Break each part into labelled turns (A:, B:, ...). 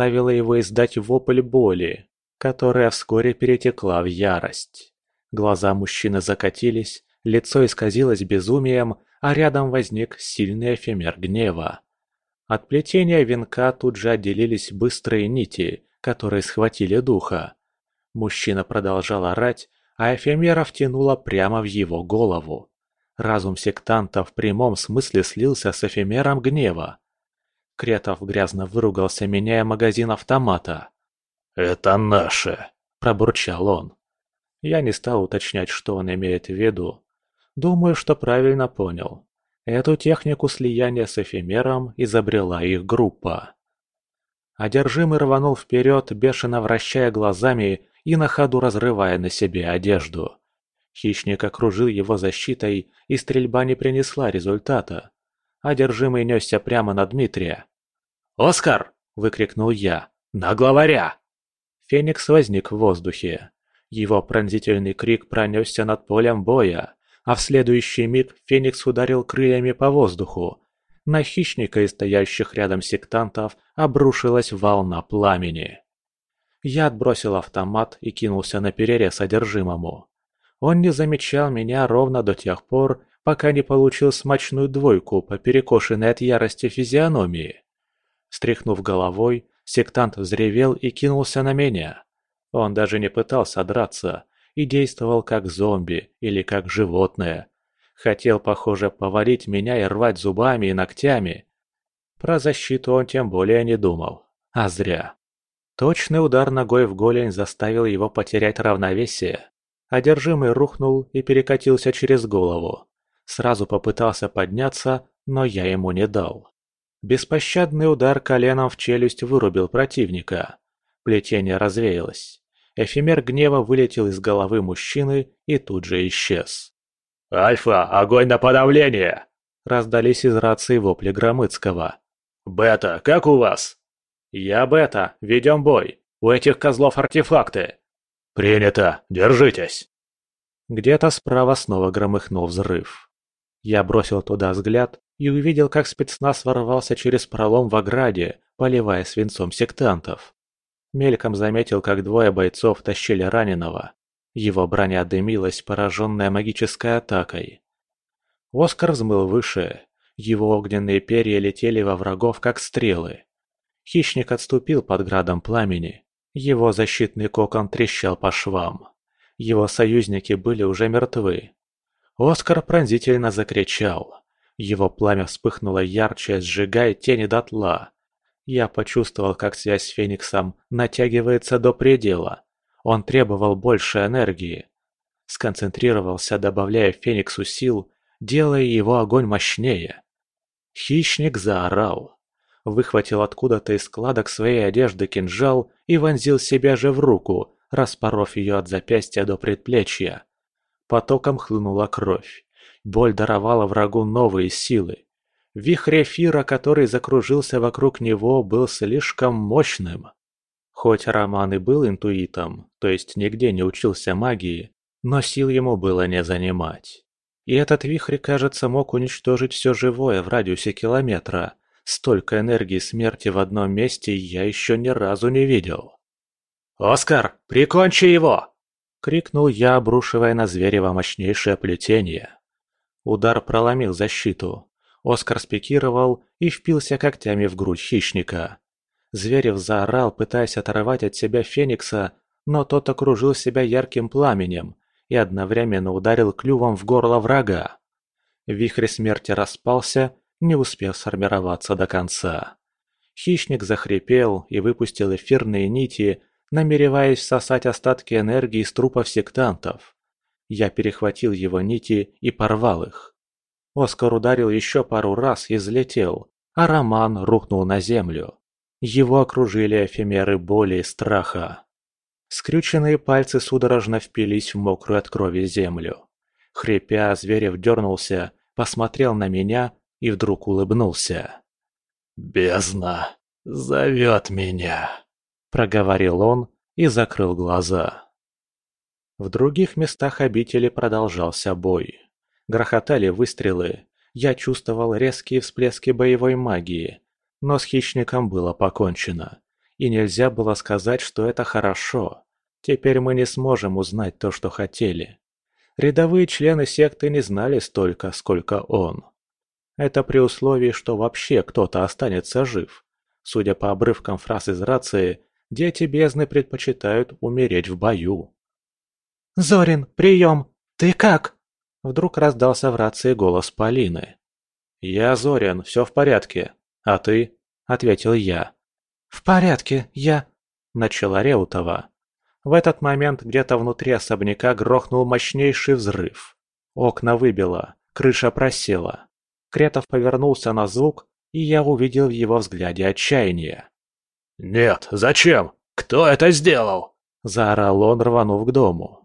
A: заставило его издать вопль боли, которая вскоре перетекла в ярость. Глаза мужчины закатились, лицо исказилось безумием, а рядом возник сильный эфемер гнева. От плетения венка тут же отделились быстрые нити, которые схватили духа. Мужчина продолжал орать, а эфемера втянула прямо в его голову. Разум сектанта в прямом смысле слился с эфемером гнева. Кретов грязно выругался, меняя магазин автомата.
B: «Это наше!»
A: – пробурчал он. Я не стал уточнять, что он имеет в виду. Думаю, что правильно понял. Эту технику слияния с эфемером изобрела их группа. Одержимый рванул вперед, бешено вращая глазами и на ходу разрывая на себе одежду. Хищник окружил его защитой, и стрельба не принесла результата. Одержимый несся прямо на Дмитрия. «Оскар!» – выкрикнул я. «На главаря!» Феникс возник в воздухе. Его пронзительный крик пронесся над полем боя, а в следующий миг Феникс ударил крыльями по воздуху. На хищника и стоящих рядом сектантов обрушилась волна пламени. Я отбросил автомат и кинулся на перерез одержимому. Он не замечал меня ровно до тех пор, пока не получил смачную двойку по перекошенной от ярости физиономии. Стряхнув головой, сектант взревел и кинулся на меня. Он даже не пытался драться и действовал как зомби или как животное. Хотел, похоже, повалить меня и рвать зубами и ногтями. Про защиту он тем более не думал. А зря. Точный удар ногой в голень заставил его потерять равновесие. Одержимый рухнул и перекатился через голову. Сразу попытался подняться, но я ему не дал. Беспощадный удар коленом в челюсть вырубил противника. Плетение развеялось. Эфемер гнева вылетел из головы мужчины и тут же исчез.
B: «Альфа, огонь на подавление!»
A: Раздались из рации вопли Громыцкого.
B: «Бета, как у вас?»
A: «Я Бета, ведем бой. У этих козлов артефакты».
B: «Принято, держитесь!»
A: Где-то справа снова громыхнул взрыв. Я бросил туда взгляд и увидел, как спецназ ворвался через пролом в ограде, поливая свинцом сектантов. Мельком заметил, как двое бойцов тащили раненого. Его броня дымилась, пораженная магической атакой. Оскар взмыл выше. Его огненные перья летели во врагов, как стрелы. Хищник отступил под градом пламени. Его защитный кокон трещал по швам. Его союзники были уже мертвы. Оскар пронзительно закричал. Его пламя вспыхнуло ярче, сжигая тени дотла. Я почувствовал, как связь с Фениксом натягивается до предела. Он требовал больше энергии. Сконцентрировался, добавляя Фениксу сил, делая его огонь мощнее. Хищник заорал выхватил откуда-то из складок своей одежды кинжал и вонзил себя же в руку, распоров ее от запястья до предплечья. Потоком хлынула кровь. Боль даровала врагу новые силы. Вихрь эфира, который закружился вокруг него, был слишком мощным. Хоть Роман и был интуитом, то есть нигде не учился магии, но сил ему было не занимать. И этот вихрь, кажется, мог уничтожить все живое в радиусе километра, Столько энергии смерти в одном месте я еще ни разу не видел.
B: «Оскар, прикончи его!»
A: — крикнул я, обрушивая на Зверева мощнейшее плетение. Удар проломил защиту. Оскар спикировал и впился когтями в грудь хищника. Зверев заорал, пытаясь оторвать от себя Феникса, но тот окружил себя ярким пламенем и одновременно ударил клювом в горло врага. Вихрь смерти распался не успев сформироваться до конца. Хищник захрипел и выпустил эфирные нити, намереваясь всосать остатки энергии из трупов сектантов. Я перехватил его нити и порвал их. Оскар ударил еще пару раз и взлетел, а Роман рухнул на землю. Его окружили эфемеры боли и страха. Скрюченные пальцы судорожно впились в мокрую от крови землю. Хрипя, Зверев дернулся, посмотрел на меня и вдруг улыбнулся.
B: «Бездна зовет меня», — проговорил он и закрыл глаза.
A: В других местах обители продолжался бой. Грохотали выстрелы, я чувствовал резкие всплески боевой магии, но с хищником было покончено. И нельзя было сказать, что это хорошо. Теперь мы не сможем узнать то, что хотели. Рядовые члены секты не знали столько, сколько он. Это при условии, что вообще кто-то останется жив. Судя по обрывкам фраз из рации, дети бездны предпочитают умереть в бою.
C: «Зорин, прием! Ты как?»
A: Вдруг раздался в рации голос Полины. «Я Зорин, все в порядке. А ты?» – ответил я.
C: «В порядке, я...»
A: – начала Реутова. В этот момент где-то внутри особняка грохнул мощнейший взрыв. Окна выбило, крыша просела. Кретов повернулся на звук, и я увидел в его взгляде отчаяние.
B: «Нет, зачем? Кто это сделал?»
A: – заорал он, рванув к дому.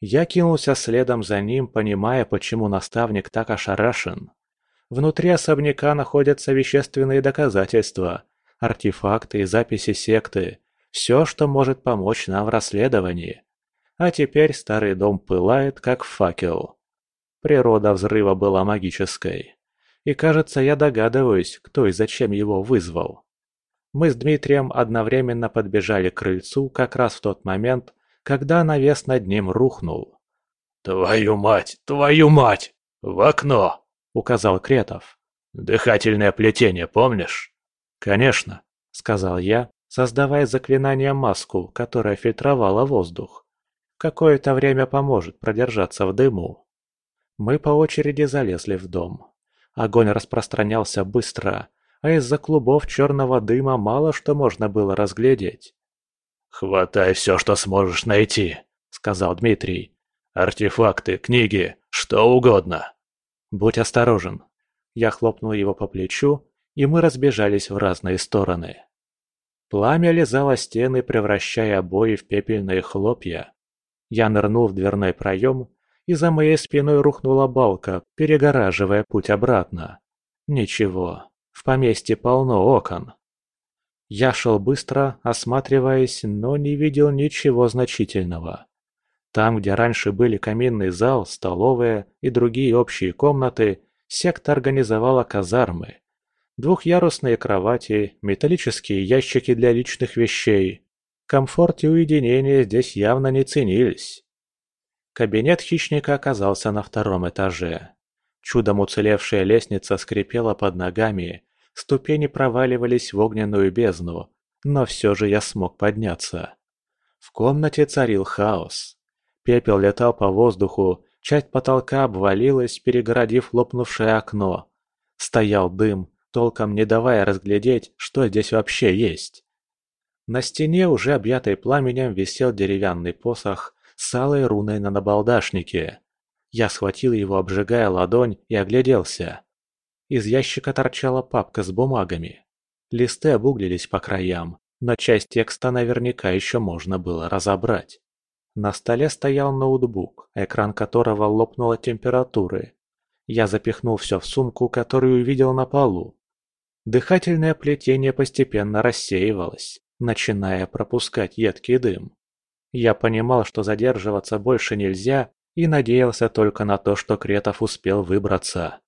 A: Я кинулся следом за ним, понимая, почему наставник так ошарашен. Внутри особняка находятся вещественные доказательства, артефакты и записи секты, все, что может помочь нам в расследовании. А теперь старый дом пылает, как факел. Природа взрыва была магической. И кажется, я догадываюсь, кто и зачем его вызвал. Мы с Дмитрием одновременно подбежали к крыльцу как раз в тот момент, когда навес над ним рухнул.
B: «Твою мать! Твою мать! В окно!» — указал Кретов. «Дыхательное плетение, помнишь?»
A: «Конечно», — сказал я, создавая заклинание маску, которая фильтровала воздух. Какое-то время поможет продержаться в дыму. Мы по очереди залезли в дом. Огонь распространялся быстро, а из-за клубов черного дыма мало что можно было разглядеть.
B: «Хватай все, что сможешь найти», — сказал Дмитрий. «Артефакты, книги, что угодно».
A: «Будь осторожен». Я хлопнул его по плечу, и мы разбежались в разные стороны. Пламя лизало стены, превращая обои в пепельные хлопья. Я нырнул в дверной проем, и за моей спиной рухнула балка, перегораживая путь обратно. Ничего, в поместье полно окон. Я шел быстро, осматриваясь, но не видел ничего значительного. Там, где раньше были каминный зал, столовая и другие общие комнаты, секта организовала казармы. Двухъярусные кровати, металлические ящики для личных вещей. Комфорт и уединение здесь явно не ценились. Кабинет хищника оказался на втором этаже. Чудом уцелевшая лестница скрипела под ногами, ступени проваливались в огненную бездну, но все же я смог подняться. В комнате царил хаос. Пепел летал по воздуху, часть потолка обвалилась, перегородив лопнувшее окно. Стоял дым, толком не давая разглядеть, что здесь вообще есть. На стене, уже объятой пламенем, висел деревянный посох с алой руной на набалдашнике. Я схватил его, обжигая ладонь, и огляделся. Из ящика торчала папка с бумагами. Листы обуглились по краям, но часть текста наверняка еще можно было разобрать. На столе стоял ноутбук, экран которого лопнул от температуры. Я запихнул все в сумку, которую увидел на полу. Дыхательное плетение постепенно рассеивалось, начиная пропускать едкий дым. Я понимал, что задерживаться больше нельзя, и надеялся только на то, что Кретов успел выбраться.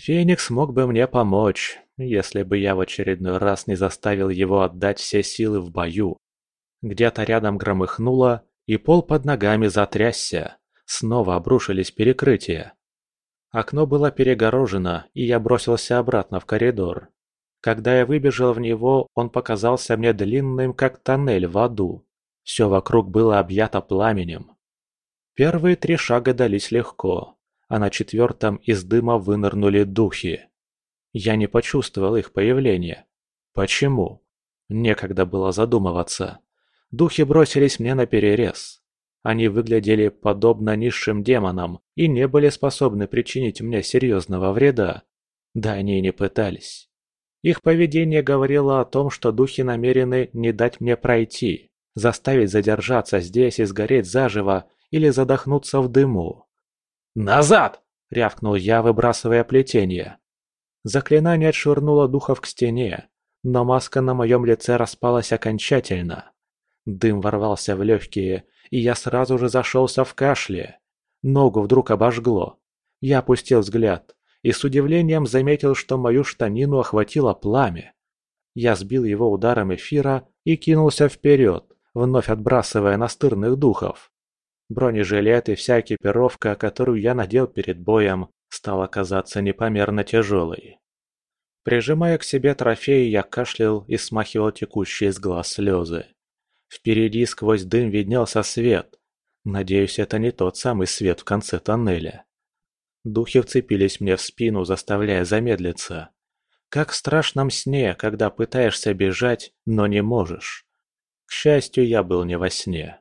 A: Феникс мог бы мне помочь, если бы я в очередной раз не заставил его отдать все силы в бою. Где-то рядом громыхнуло, и пол под ногами затрясся. Снова обрушились перекрытия. Окно было перегорожено, и я бросился обратно в коридор. Когда я выбежал в него, он показался мне длинным, как тоннель в аду. Все вокруг было объято пламенем. Первые три шага дались легко, а на четвертом из дыма вынырнули духи. Я не почувствовал их появления. Почему? Некогда было задумываться. Духи бросились мне на перерез. Они выглядели подобно низшим демонам и не были способны причинить мне серьезного вреда. Да они и не пытались. Их поведение говорило о том, что духи намерены не дать мне пройти, заставить задержаться здесь и сгореть заживо или задохнуться в дыму.
B: «Назад!» — рявкнул я, выбрасывая плетение.
A: Заклинание отшвырнуло духов к стене, но маска на моем лице распалась окончательно. Дым ворвался в легкие, и я сразу же зашелся в кашле. Ногу вдруг обожгло. Я опустил взгляд и с удивлением заметил, что мою штанину охватило пламя. Я сбил его ударом эфира, и кинулся вперед, вновь отбрасывая настырных духов. Бронежилет и вся экипировка, которую я надел перед боем, стала казаться непомерно тяжелой. Прижимая к себе трофеи, я кашлял и смахивал текущие из глаз слезы. Впереди сквозь дым виднелся свет. Надеюсь, это не тот самый свет в конце тоннеля. Духи вцепились мне в спину, заставляя замедлиться. Как в страшном сне, когда пытаешься бежать, но не можешь. К счастью, я был не во сне.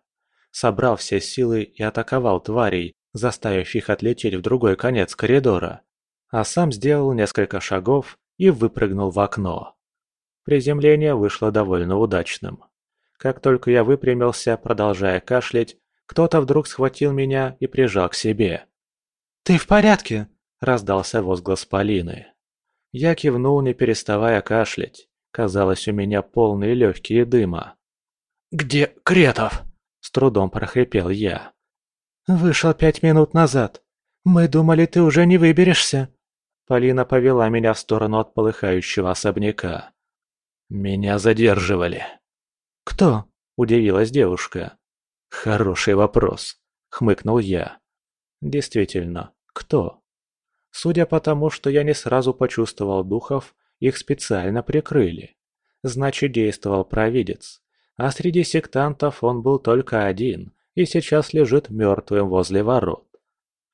A: Собрал все силы и атаковал тварей, заставив их отлететь в другой конец коридора. А сам сделал несколько шагов и выпрыгнул в окно. Приземление вышло довольно удачным. Как только я выпрямился, продолжая кашлять, кто-то вдруг схватил меня и прижал к себе.
C: «Ты в порядке?»
A: – раздался возглас Полины. Я кивнул, не переставая кашлять. Казалось, у меня полные легкие дыма.
B: «Где Кретов?» – с трудом прохрипел я.
C: «Вышел пять минут назад. Мы думали, ты уже не выберешься».
A: Полина повела меня в сторону от полыхающего особняка.
B: «Меня задерживали».
A: «Кто?» – удивилась девушка. «Хороший вопрос», – хмыкнул я. «Действительно, кто?» Судя по тому, что я не сразу почувствовал духов, их специально прикрыли. Значит, действовал провидец. А среди сектантов он был только один и сейчас лежит мертвым возле ворот.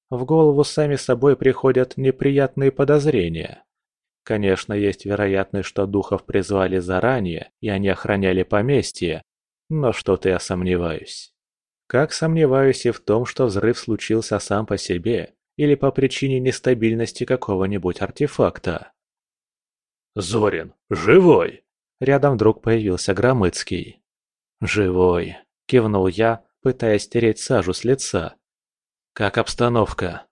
A: В голову сами собой приходят неприятные подозрения. Конечно, есть вероятность, что духов призвали заранее, и они охраняли поместье, но что-то я сомневаюсь. Как сомневаюсь и в том, что взрыв случился сам по себе, или по причине нестабильности какого-нибудь артефакта.
B: «Зорин, живой!»
A: Рядом вдруг появился Громыцкий. «Живой!» – кивнул я, пытаясь стереть сажу с лица. «Как обстановка?»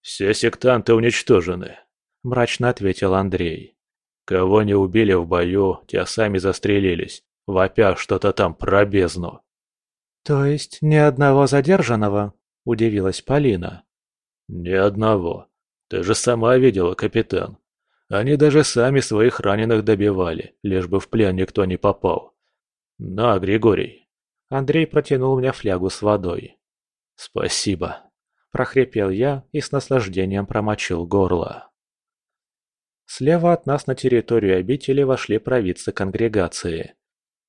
B: «Все сектанты уничтожены», – мрачно ответил Андрей. «Кого не убили в бою, те сами застрелились, вопя что-то там про бездну».
C: «То есть ни одного задержанного?» – удивилась Полина.
B: «Ни одного. Ты же сама видела, капитан. Они даже сами своих раненых добивали, лишь бы в плен никто не попал. На, Григорий».
A: Андрей протянул мне флягу с водой.
B: «Спасибо», –
A: прохрипел я и с наслаждением промочил горло. Слева от нас на территорию обители вошли провидцы конгрегации.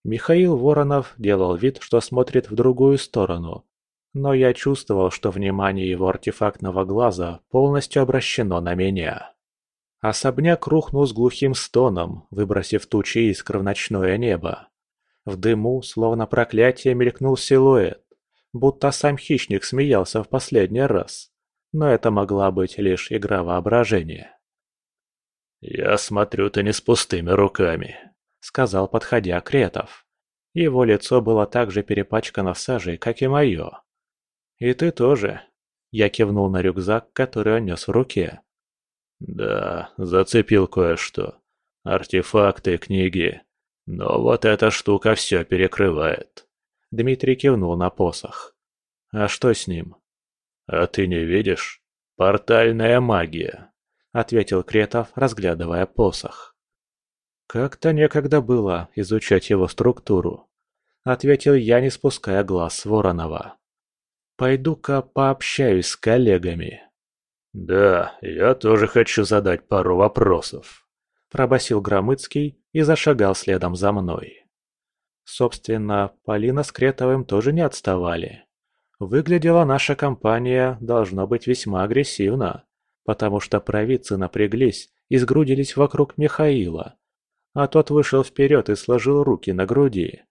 A: Михаил Воронов делал вид, что смотрит в другую сторону, но я чувствовал, что внимание его артефактного глаза полностью обращено на меня. Особняк рухнул с глухим стоном, выбросив тучи искр в ночное небо. В дыму, словно проклятие, мелькнул силуэт, будто сам хищник смеялся в последний раз. Но это могла быть лишь игра воображения.
B: «Я смотрю, ты не с пустыми руками», — сказал, подходя Кретов.
A: Его лицо было так же перепачкано сажей, как и мое. «И ты тоже». Я кивнул на рюкзак, который он нес в руке.
B: «Да, зацепил кое-что. Артефакты, книги. Но вот эта штука все перекрывает».
A: Дмитрий кивнул на посох. «А что с ним?»
B: «А ты не видишь? Портальная магия», — ответил Кретов, разглядывая посох.
A: «Как-то некогда было изучать его структуру», — ответил я, не спуская глаз с Воронова. Пойду-ка пообщаюсь с коллегами.
B: «Да, я тоже хочу задать пару вопросов», – пробасил Громыцкий и зашагал следом за мной.
A: Собственно, Полина с Кретовым тоже не отставали. Выглядела наша компания, должно быть, весьма агрессивно, потому что провидцы напряглись и сгрудились вокруг Михаила, а тот вышел вперед и сложил руки на груди.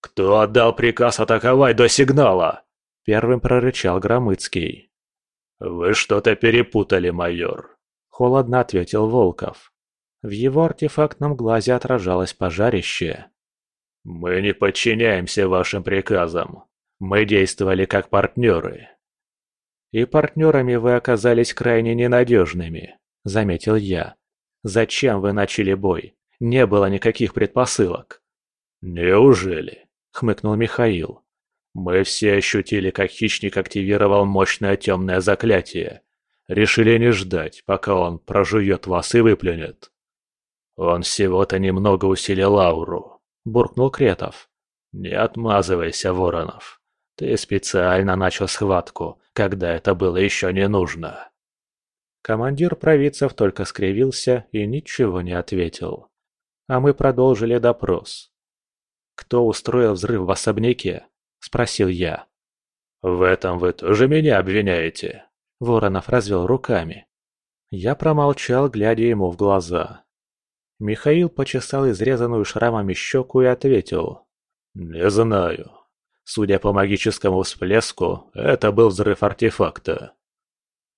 B: «Кто отдал приказ атаковать до сигнала?»
A: Первым прорычал Громыцкий.
B: «Вы что-то перепутали, майор», —
A: холодно ответил Волков. В его артефактном глазе отражалось пожарище.
B: «Мы не подчиняемся вашим приказам. Мы действовали как партнеры».
A: «И партнерами вы оказались крайне ненадежными», — заметил я. «Зачем вы начали бой? Не было никаких предпосылок».
B: «Неужели?»
A: — хмыкнул Михаил.
B: Мы все ощутили, как хищник активировал мощное темное заклятие. Решили не ждать, пока он прожует вас и выплюнет. Он всего-то немного усилил ауру.
A: – буркнул Кретов.
B: «Не отмазывайся, Воронов. Ты специально начал схватку, когда это было еще не нужно».
A: Командир провидцев только скривился и ничего не ответил. А мы продолжили допрос. «Кто устроил взрыв в особняке?» – спросил я.
B: «В этом вы тоже меня обвиняете?»
A: Воронов развел руками. Я промолчал, глядя ему в глаза. Михаил почесал изрезанную шрамами щеку и ответил.
B: «Не знаю. Судя по магическому всплеску, это был взрыв артефакта».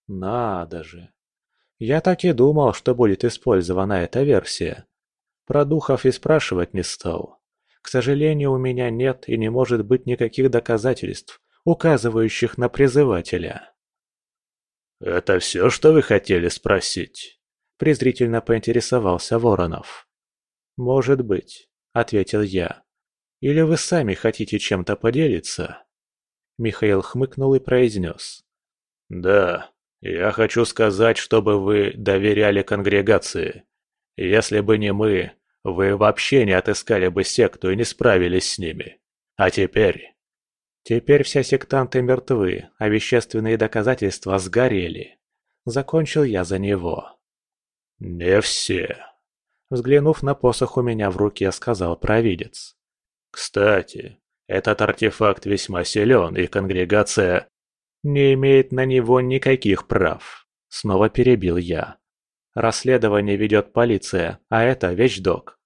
A: «Надо же. Я так и думал, что будет использована эта версия. Про духов и спрашивать не стал. К сожалению, у меня нет и не может быть никаких доказательств, указывающих на призывателя.
B: «Это все, что вы хотели спросить?» – презрительно поинтересовался Воронов.
A: «Может быть», – ответил я. «Или вы сами хотите чем-то поделиться?» Михаил хмыкнул и произнес.
B: «Да, я хочу сказать, чтобы вы доверяли конгрегации. Если бы не мы, вы вообще не отыскали бы секту и не справились с ними. А теперь...»
A: «Теперь все сектанты мертвы, а вещественные доказательства сгорели. Закончил я за него».
B: «Не все», —
A: взглянув на посох у меня в руке, сказал провидец.
B: «Кстати, этот артефакт весьма силен, и конгрегация
A: не имеет на него никаких прав. Снова перебил я. Расследование ведет полиция, а это вещдок.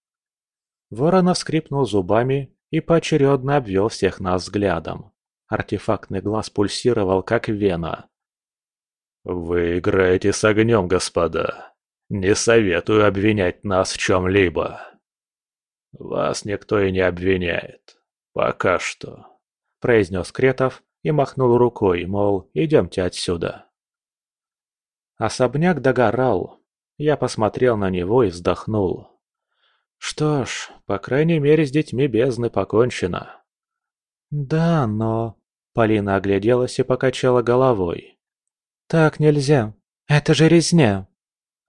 A: Воронов скрипнул зубами и поочередно обвел всех нас взглядом. Артефактный глаз пульсировал, как вена.
B: «Вы играете с огнем, господа. Не советую обвинять нас в чем-либо». «Вас никто и не обвиняет. Пока что», — произнес Кретов и махнул рукой, мол, идемте отсюда.
A: Особняк догорал. Я посмотрел на него и вздохнул. Что ж, по крайней мере, с детьми бездны покончено. Да, но... Полина огляделась и покачала головой. Так нельзя. Это же резня.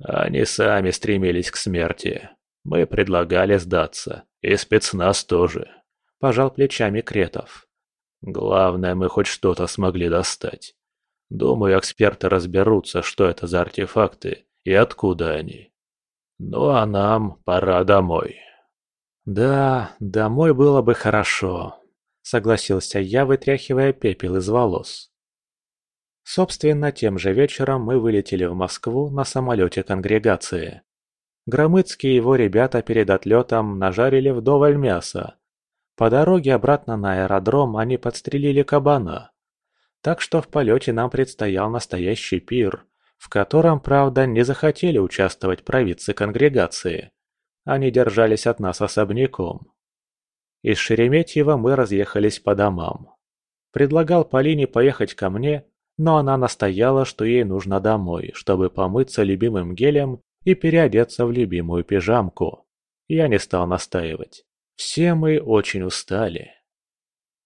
B: Они сами стремились к смерти. Мы предлагали сдаться. И спецназ тоже. Пожал плечами Кретов. Главное, мы хоть что-то смогли достать. Думаю, эксперты разберутся, что это за артефакты и откуда они. Ну а нам пора домой.
A: Да, домой было бы хорошо, согласился я, вытряхивая пепел из волос. Собственно, тем же вечером мы вылетели в Москву на самолете конгрегации. Громыцкий и его ребята перед отлетом нажарили вдоволь мяса, по дороге обратно на аэродром они подстрелили кабана. Так что в полете нам предстоял настоящий пир, в котором, правда, не захотели участвовать провидцы конгрегации. Они держались от нас особняком. Из Шереметьева мы разъехались по домам. Предлагал Полине поехать ко мне, но она настояла, что ей нужно домой, чтобы помыться любимым гелем и переодеться в любимую пижамку. Я не стал настаивать. Все мы очень устали.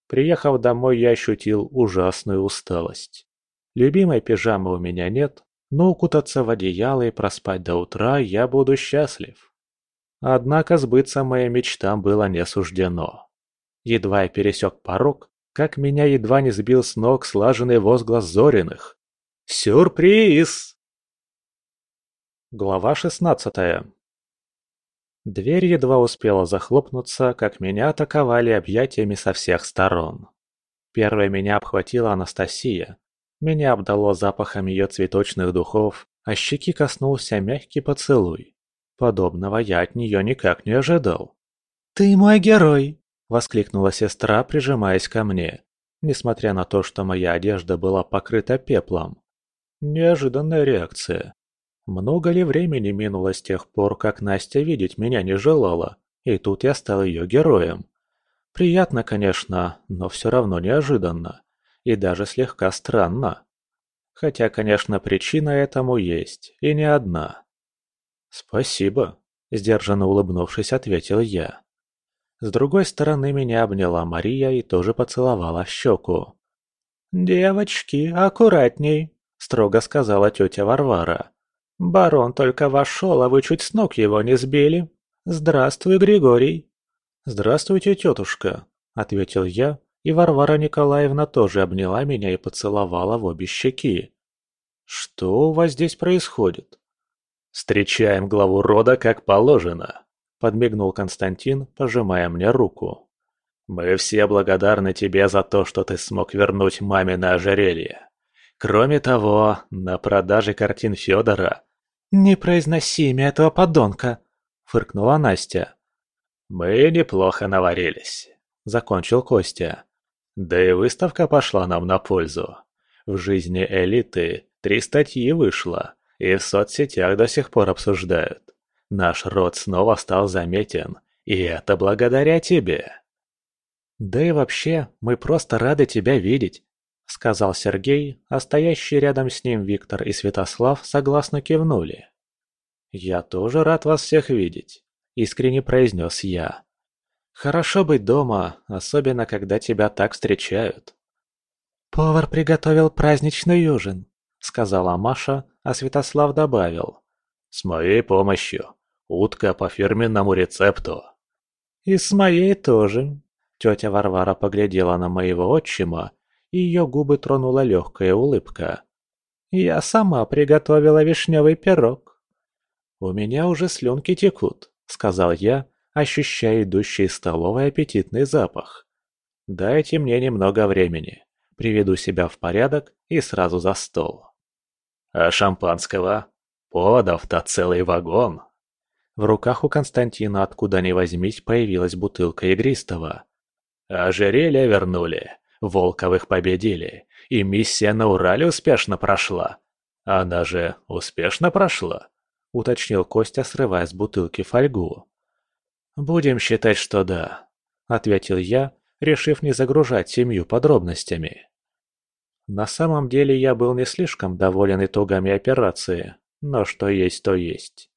A: Приехав домой, я ощутил ужасную усталость. Любимой пижамы у меня нет, но укутаться в одеяло и проспать до утра я буду счастлив. Однако сбыться моим мечтам было не суждено. Едва я пересек порог, как меня едва не сбил с ног слаженный возглас Зориных. «Сюрприз!» Глава шестнадцатая Дверь едва успела захлопнуться, как меня атаковали объятиями со всех сторон. Первой меня обхватила Анастасия. Меня обдало запахом ее цветочных духов, а щеки коснулся мягкий поцелуй. Подобного я от нее никак не ожидал.
C: «Ты мой герой!»
A: – воскликнула сестра, прижимаясь ко мне, несмотря на то, что моя одежда была покрыта пеплом. Неожиданная реакция. Много ли времени минуло с тех пор, как Настя видеть меня не желала, и тут я стал ее героем? Приятно, конечно, но все равно неожиданно. И даже слегка странно. Хотя, конечно, причина этому есть, и не одна. «Спасибо», – сдержанно улыбнувшись, ответил я. С другой стороны меня обняла Мария и тоже поцеловала в щеку.
C: «Девочки, аккуратней», – строго сказала тетя Варвара. Барон только вошел, а вы чуть с ног его не сбили. Здравствуй, Григорий.
A: «Здравствуйте, тетушка», — ответил я, и Варвара Николаевна тоже обняла меня и поцеловала в обе щеки. «Что у вас здесь происходит?»
B: «Встречаем главу рода как положено», — подмигнул Константин, пожимая мне руку. «Мы все благодарны тебе за то, что ты смог вернуть маме на ожерелье. Кроме того, на продаже картин Федора...»
C: «Не произноси имя этого подонка!» — фыркнула Настя.
B: «Мы неплохо наварились», — закончил Костя. «Да и выставка пошла нам на пользу. В жизни элиты три статьи вышло, и в соцсетях до сих пор обсуждают. Наш род снова стал заметен, и это благодаря тебе».
A: «Да и вообще, мы просто рады тебя видеть», — сказал Сергей, а стоящие рядом с ним Виктор и Святослав согласно кивнули. «Я тоже рад вас всех видеть. – искренне произнес я. «Хорошо быть дома, особенно когда тебя так встречают».
C: «Повар приготовил праздничный ужин», – сказала Маша, а Святослав добавил.
B: «С моей помощью. Утка по фирменному рецепту».
A: «И с моей тоже». Тетя Варвара поглядела на моего отчима, и ее губы тронула легкая улыбка. «Я сама приготовила вишневый пирог». «У меня уже слюнки текут», — сказал я, ощущая идущий из столовой аппетитный запах. «Дайте мне немного времени. Приведу себя в порядок и сразу за стол».
B: «А шампанского? Подов-то целый вагон!»
A: В руках у Константина откуда ни возьмись появилась бутылка игристого.
B: «Ожерелье вернули, Волковых победили, и миссия на Урале успешно прошла. Она же успешно прошла?»
A: — уточнил Костя, срывая с бутылки фольгу. «Будем считать, что да», — ответил я, решив не загружать семью подробностями. На самом деле я был не слишком доволен итогами операции, но что есть, то есть.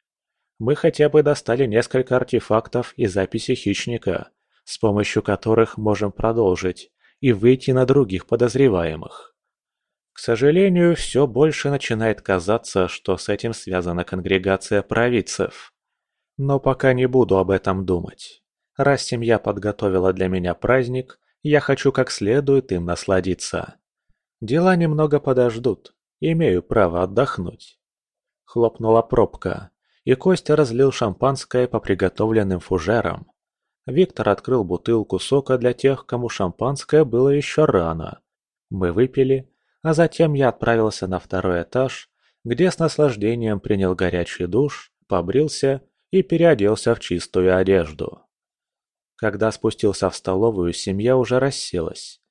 A: Мы хотя бы достали несколько артефактов и записи хищника, с помощью которых можем продолжить и выйти на других подозреваемых. К сожалению, все больше начинает казаться, что с этим связана конгрегация провидцев. Но пока не буду об этом думать. Раз семья подготовила для меня праздник, я хочу как следует им насладиться. Дела немного подождут, имею право отдохнуть. Хлопнула пробка, и Костя разлил шампанское по приготовленным фужерам. Виктор открыл бутылку сока для тех, кому шампанское было еще рано. Мы выпили, а затем я отправился на второй этаж, где с наслаждением принял горячий душ, побрился и переоделся в чистую одежду. Когда спустился в столовую, семья уже расселась.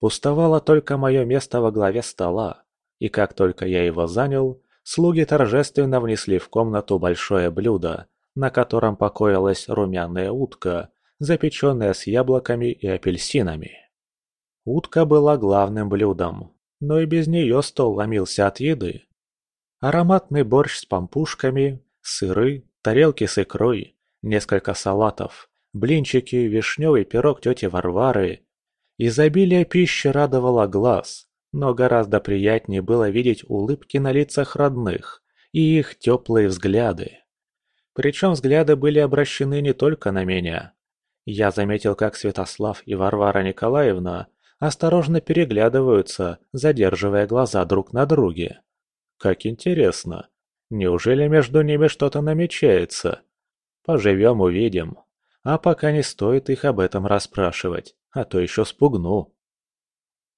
A: Пустовало только мое место во главе стола, и как только я его занял, слуги торжественно внесли в комнату большое блюдо, на котором покоилась румяная утка, запеченная с яблоками и апельсинами. Утка была главным блюдом, но и без нее стол ломился от еды. Ароматный борщ с пампушками, сыры, тарелки с икрой, несколько салатов, блинчики, вишневый пирог тети Варвары. Изобилие пищи радовало глаз, но гораздо приятнее было видеть улыбки на лицах родных и их теплые взгляды. Причем взгляды были обращены не только на меня. Я заметил, как Святослав и Варвара Николаевна осторожно переглядываются, задерживая глаза друг на друге. Как интересно. Неужели между ними что-то намечается? Поживем увидим. А пока не стоит их об этом расспрашивать, а то еще спугну.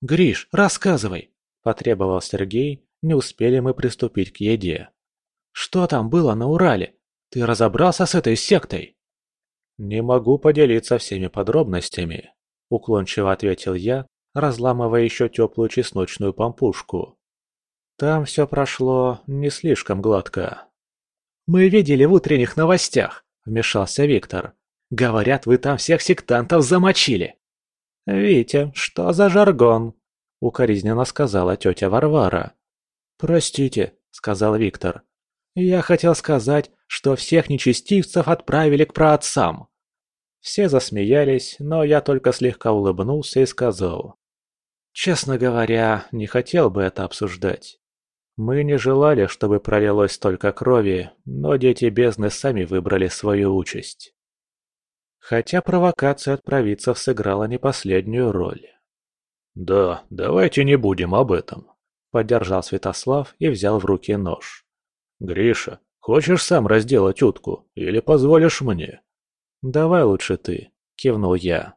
A: «Гриш, рассказывай!» – потребовал Сергей, не успели мы приступить к еде. «Что там было на Урале? Ты разобрался с этой сектой?» «Не могу поделиться всеми подробностями», – уклончиво ответил я, разламывая еще теплую чесночную пампушку. Там все прошло не слишком гладко. «Мы видели в утренних новостях», — вмешался Виктор. «Говорят, вы там всех сектантов замочили». «Витя, что за жаргон?» — укоризненно сказала тетя Варвара. «Простите», — сказал Виктор. «Я хотел сказать, что всех нечестивцев отправили к праотцам». Все засмеялись, но я только слегка улыбнулся и сказал. Честно говоря, не хотел бы это обсуждать. Мы не желали, чтобы пролилось столько крови, но дети бездны сами выбрали свою участь. Хотя провокация от провидцев сыграла не последнюю роль.
B: «Да, давайте не будем об этом», —
A: поддержал Святослав и взял в руки нож.
B: «Гриша, хочешь сам разделать утку или позволишь мне?»
A: «Давай лучше ты», — кивнул я.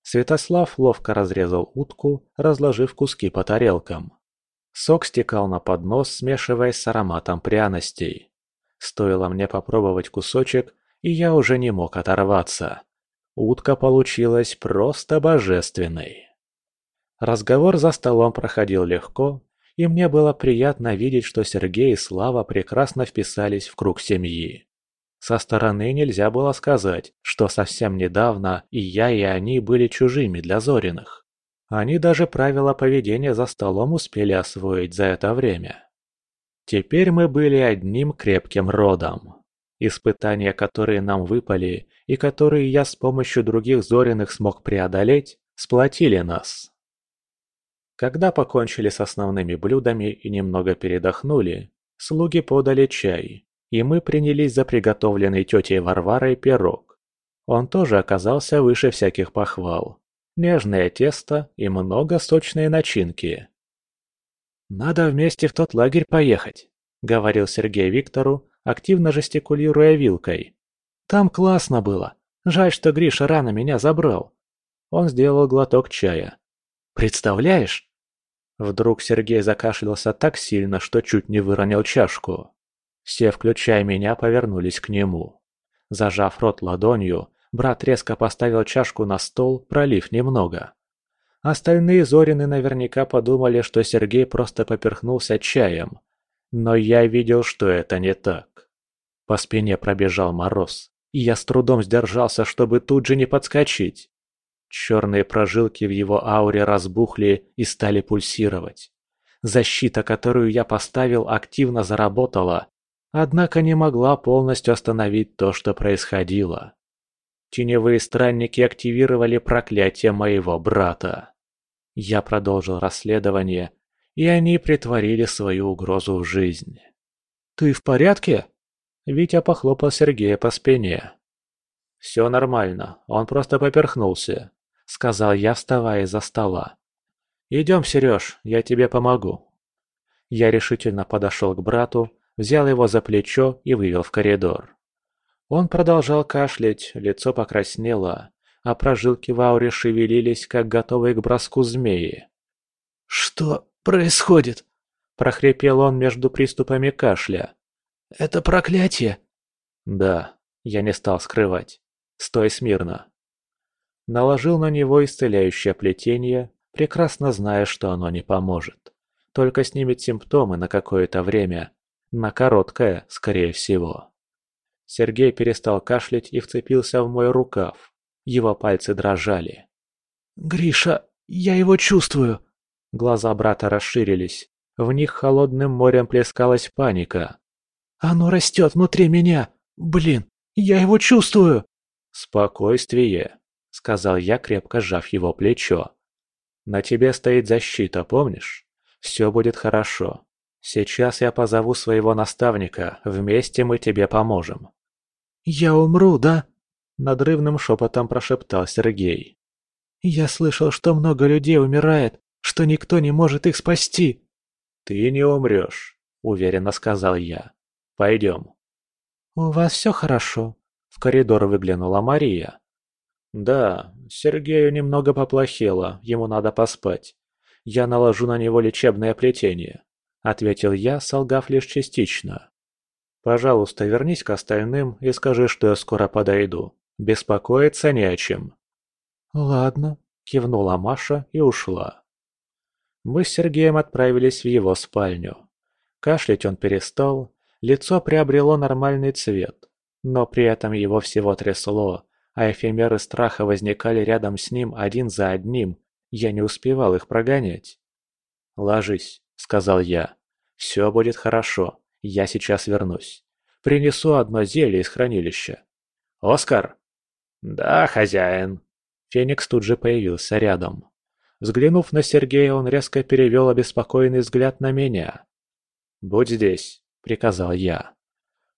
A: Святослав ловко разрезал утку, разложив куски по тарелкам. Сок стекал на поднос, смешиваясь с ароматом пряностей. Стоило мне попробовать кусочек, и я уже не мог оторваться. Утка получилась просто божественной. Разговор за столом проходил легко, и мне было приятно видеть, что Сергей и Слава прекрасно вписались в круг семьи. Со стороны нельзя было сказать, что совсем недавно и я, и они были чужими для Зориных. Они даже правила поведения за столом успели освоить за это время. Теперь мы были одним крепким родом. Испытания, которые нам выпали, и которые я с помощью других Зориных смог преодолеть, сплотили нас. Когда покончили с основными блюдами и немного передохнули, слуги подали чай, и мы принялись за приготовленный тетей Варварой пирог. Он тоже оказался выше всяких похвал. Нежное тесто и много сочной начинки. «Надо вместе в тот лагерь поехать», — говорил Сергей Виктору, активно жестикулируя вилкой. «Там классно было. Жаль, что Гриша рано меня забрал». Он сделал глоток чая. «Представляешь, Вдруг Сергей закашлялся так сильно, что чуть не выронил чашку. Все, включая меня, повернулись к нему. Зажав рот ладонью, брат резко поставил чашку на стол, пролив немного. Остальные Зорины наверняка подумали, что Сергей просто поперхнулся чаем. Но я видел, что это не так. По спине пробежал мороз, и я с трудом сдержался, чтобы тут же не подскочить. Черные прожилки в его ауре разбухли и стали пульсировать. Защита, которую я поставил, активно заработала, однако не могла полностью остановить то, что происходило. Теневые странники активировали проклятие моего брата. Я продолжил расследование, и они притворили свою угрозу в жизнь. «Ты в порядке?» Витя похлопал Сергея по спине. «Все нормально, он просто поперхнулся сказал я, вставая из-за стола. «Идем, Сереж, я тебе помогу». Я решительно подошел к брату, взял его за плечо и вывел в коридор. Он продолжал кашлять, лицо покраснело, а прожилки в ауре шевелились, как готовые к броску змеи.
C: «Что происходит?» – прохрипел он между приступами кашля. «Это проклятие?»
A: «Да», – я не стал скрывать. «Стой смирно». Наложил на него исцеляющее плетение, прекрасно зная, что оно не поможет. Только снимет симптомы на какое-то время. На короткое, скорее всего. Сергей перестал кашлять и вцепился в мой рукав. Его пальцы дрожали.
C: «Гриша, я его чувствую!»
A: Глаза брата расширились. В них холодным морем плескалась паника.
C: «Оно растет внутри меня! Блин, я его чувствую!»
A: «Спокойствие!» — сказал я, крепко сжав его плечо. «На тебе стоит защита, помнишь? Все будет хорошо. Сейчас я позову своего наставника, вместе мы тебе поможем».
C: «Я умру, да?»
A: — надрывным шепотом прошептал Сергей.
C: «Я слышал, что много людей умирает, что никто не может их спасти».
A: «Ты не умрешь», — уверенно сказал я. «Пойдем».
C: «У вас все хорошо?»
A: В коридор выглянула Мария. «Да, Сергею немного поплохело, ему надо поспать. Я наложу на него лечебное плетение», — ответил я, солгав лишь частично. «Пожалуйста, вернись к остальным и скажи, что я скоро подойду. Беспокоиться не о чем».
C: «Ладно», —
A: кивнула Маша и ушла. Мы с Сергеем отправились в его спальню. Кашлять он перестал, лицо приобрело нормальный цвет, но при этом его всего трясло, а эфемеры страха возникали рядом с ним один за одним, я не успевал их прогонять. «Ложись», — сказал я. «Все будет хорошо, я сейчас вернусь. Принесу одно зелье из хранилища». «Оскар!»
B: «Да, хозяин».
A: Феникс тут же появился рядом. Взглянув на Сергея, он резко перевел обеспокоенный взгляд на меня. «Будь здесь», — приказал я.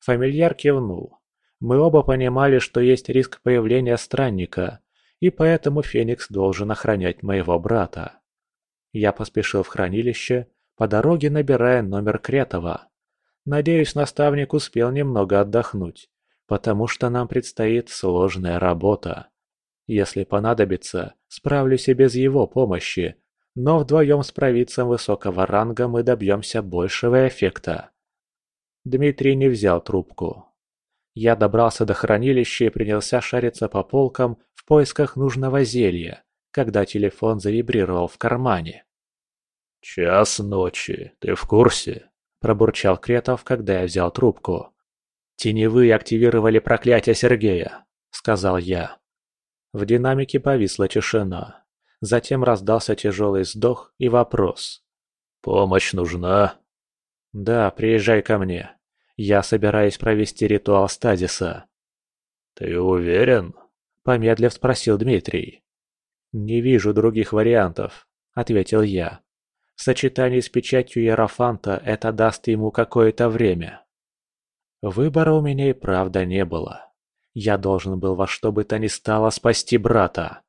A: Фамильяр кивнул. Мы оба понимали, что есть риск появления странника, и поэтому Феникс должен охранять моего брата. Я поспешил в хранилище, по дороге набирая номер Кретова. Надеюсь, наставник успел немного отдохнуть, потому что нам предстоит сложная работа. Если понадобится, справлюсь и без его помощи, но вдвоем с провидцем высокого ранга мы добьемся большего эффекта. Дмитрий не взял трубку. Я добрался до хранилища и принялся шариться по полкам в поисках нужного зелья, когда телефон завибрировал в кармане.
B: «Час ночи, ты в курсе?» – пробурчал Кретов, когда я взял трубку.
A: «Теневые активировали проклятие Сергея», – сказал я. В динамике повисла тишина. Затем раздался тяжелый вздох и вопрос.
B: «Помощь нужна?»
A: «Да, приезжай ко мне. Я собираюсь провести ритуал стазиса».
B: «Ты уверен?»
A: – помедлив спросил Дмитрий. «Не вижу других вариантов», – ответил я. «В сочетании с печатью Ерофанта это даст ему какое-то время». Выбора у меня и правда не было. Я должен был во что бы то ни стало спасти брата.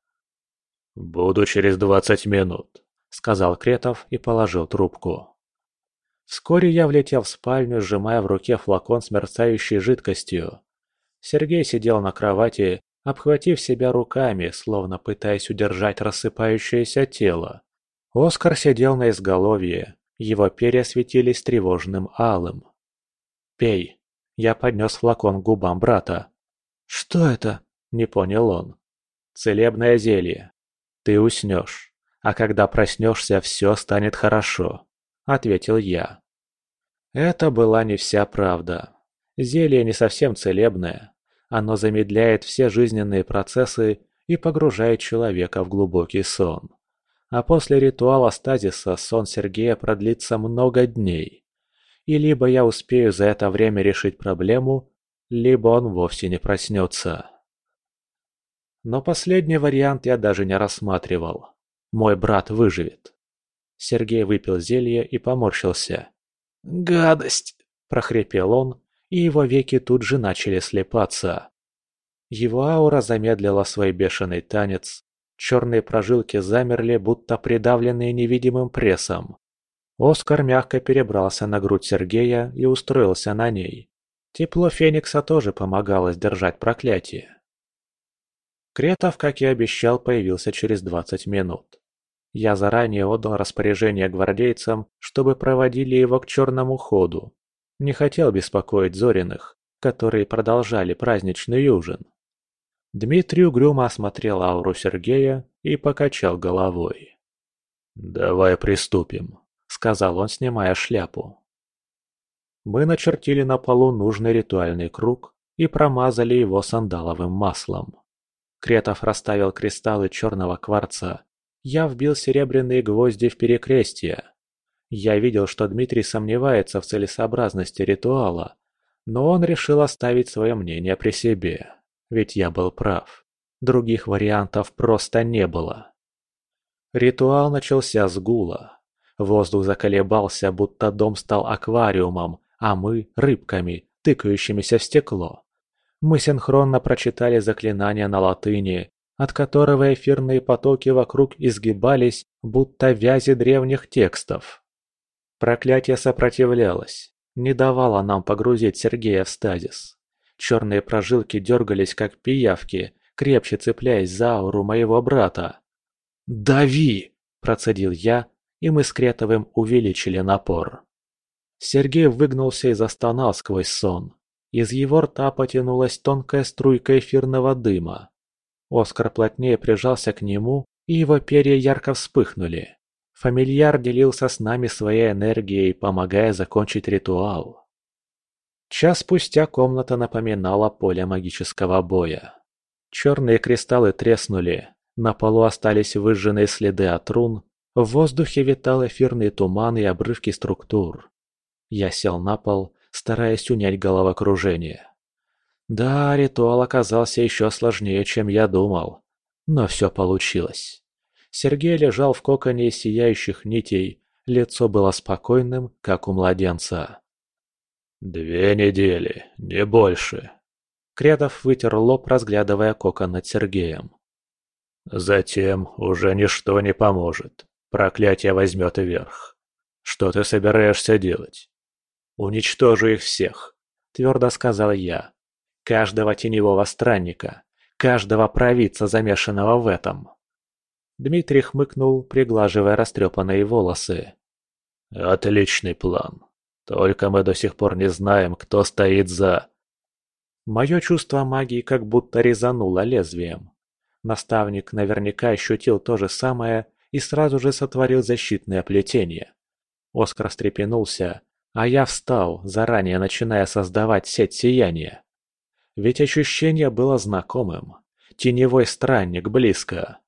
B: «Буду через двадцать минут», — сказал Кретов и положил трубку.
A: Вскоре я влетел в спальню, сжимая в руке флакон с мерцающей жидкостью. Сергей сидел на кровати, обхватив себя руками, словно пытаясь удержать рассыпающееся тело. Оскар сидел на изголовье, его перья светились тревожным алым. «Пей!» Я поднес флакон к губам брата.
C: «Что это?»
A: – не понял он. «Целебное зелье. Ты уснешь, а когда проснешься, все станет хорошо», – ответил я. Это была не вся правда. Зелье не совсем целебное. Оно замедляет все жизненные процессы и погружает человека в глубокий сон. А после ритуала стазиса сон Сергея продлится много дней. И либо я успею за это время решить проблему, либо он вовсе не проснется. Но последний вариант я даже не рассматривал. Мой брат выживет. Сергей выпил зелье и поморщился.
C: «Гадость!»
A: – прохрипел он, и его веки тут же начали слепаться. Его аура замедлила свой бешеный танец, черные прожилки замерли, будто придавленные невидимым прессом. Оскар мягко перебрался на грудь Сергея и устроился на ней. Тепло Феникса тоже помогало сдержать проклятие. Кретов, как и обещал, появился через 20 минут. Я заранее отдал распоряжение гвардейцам, чтобы проводили его к черному ходу. Не хотел беспокоить Зориных, которые продолжали праздничный ужин. Дмитрий угрюмо осмотрел ауру Сергея и покачал головой.
B: «Давай приступим», — сказал он, снимая шляпу.
A: Мы начертили на полу нужный ритуальный круг и промазали его сандаловым маслом. Кретов расставил кристаллы черного кварца. Я вбил серебряные гвозди в перекрестие. Я видел, что Дмитрий сомневается в целесообразности ритуала, но он решил оставить свое мнение при себе. Ведь я был прав. Других вариантов просто не было. Ритуал начался с гула. Воздух заколебался, будто дом стал аквариумом, а мы – рыбками, тыкающимися в стекло. Мы синхронно прочитали заклинание на латыни, от которого эфирные потоки вокруг изгибались, будто вязи древних текстов. Проклятие сопротивлялось, не давало нам погрузить Сергея в стазис. Черные прожилки дергались, как пиявки, крепче цепляясь за ауру моего брата. «Дави!» – процедил я, и мы с Кретовым увеличили напор. Сергей выгнулся и застонал сквозь сон. Из его рта потянулась тонкая струйка эфирного дыма. Оскар плотнее прижался к нему, и его перья ярко вспыхнули. Фамильяр делился с нами своей энергией, помогая закончить ритуал. Час спустя комната напоминала поле магического боя. Черные кристаллы треснули, на полу остались выжженные следы от рун, в воздухе витал эфирный туман и обрывки структур. Я сел на пол, стараясь унять головокружение. Да, ритуал оказался еще сложнее, чем я думал. Но все получилось. Сергей лежал в коконе сияющих нитей, лицо было спокойным, как у младенца.
B: «Две недели, не больше».
A: Кредов вытер лоб, разглядывая кокон над Сергеем.
B: Затем уже ничто не поможет. Проклятие возьмет верх. Что ты собираешься делать?
A: Уничтожу их всех, твердо сказал я. Каждого теневого странника, каждого провидца, замешанного в этом. Дмитрий хмыкнул, приглаживая растрепанные волосы.
B: «Отличный план. Только мы до сих пор не знаем, кто стоит за...»
A: Мое чувство магии как будто резануло лезвием. Наставник наверняка ощутил то же самое и сразу же сотворил защитное плетение. Оскар встрепенулся, а я встал, заранее начиная создавать сеть сияния. Ведь ощущение было знакомым. Теневой странник близко.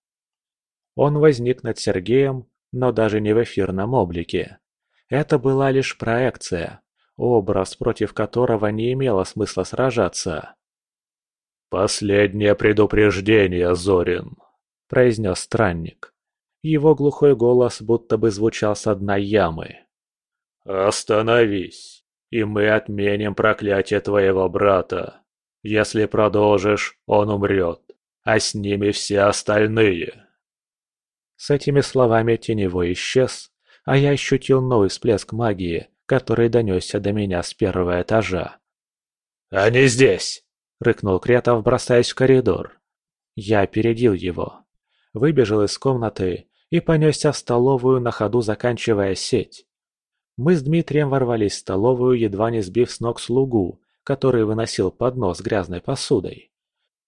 A: Он возник над Сергеем, но даже не в эфирном облике. Это была лишь проекция, образ, против которого не имело смысла сражаться.
B: «Последнее предупреждение, Зорин», — произнес странник.
A: Его глухой голос будто бы звучал с дна ямы.
B: «Остановись, и мы отменим проклятие твоего брата. Если продолжишь, он умрет, а с ними все остальные».
A: С этими словами теневой исчез, а я ощутил новый всплеск магии, который донесся до меня с первого этажа.
B: «Они здесь!»
A: — рыкнул Кретов, бросаясь в коридор. Я опередил его. Выбежал из комнаты и понесся в столовую, на ходу заканчивая сеть. Мы с Дмитрием ворвались в столовую, едва не сбив с ног слугу, который выносил поднос грязной посудой.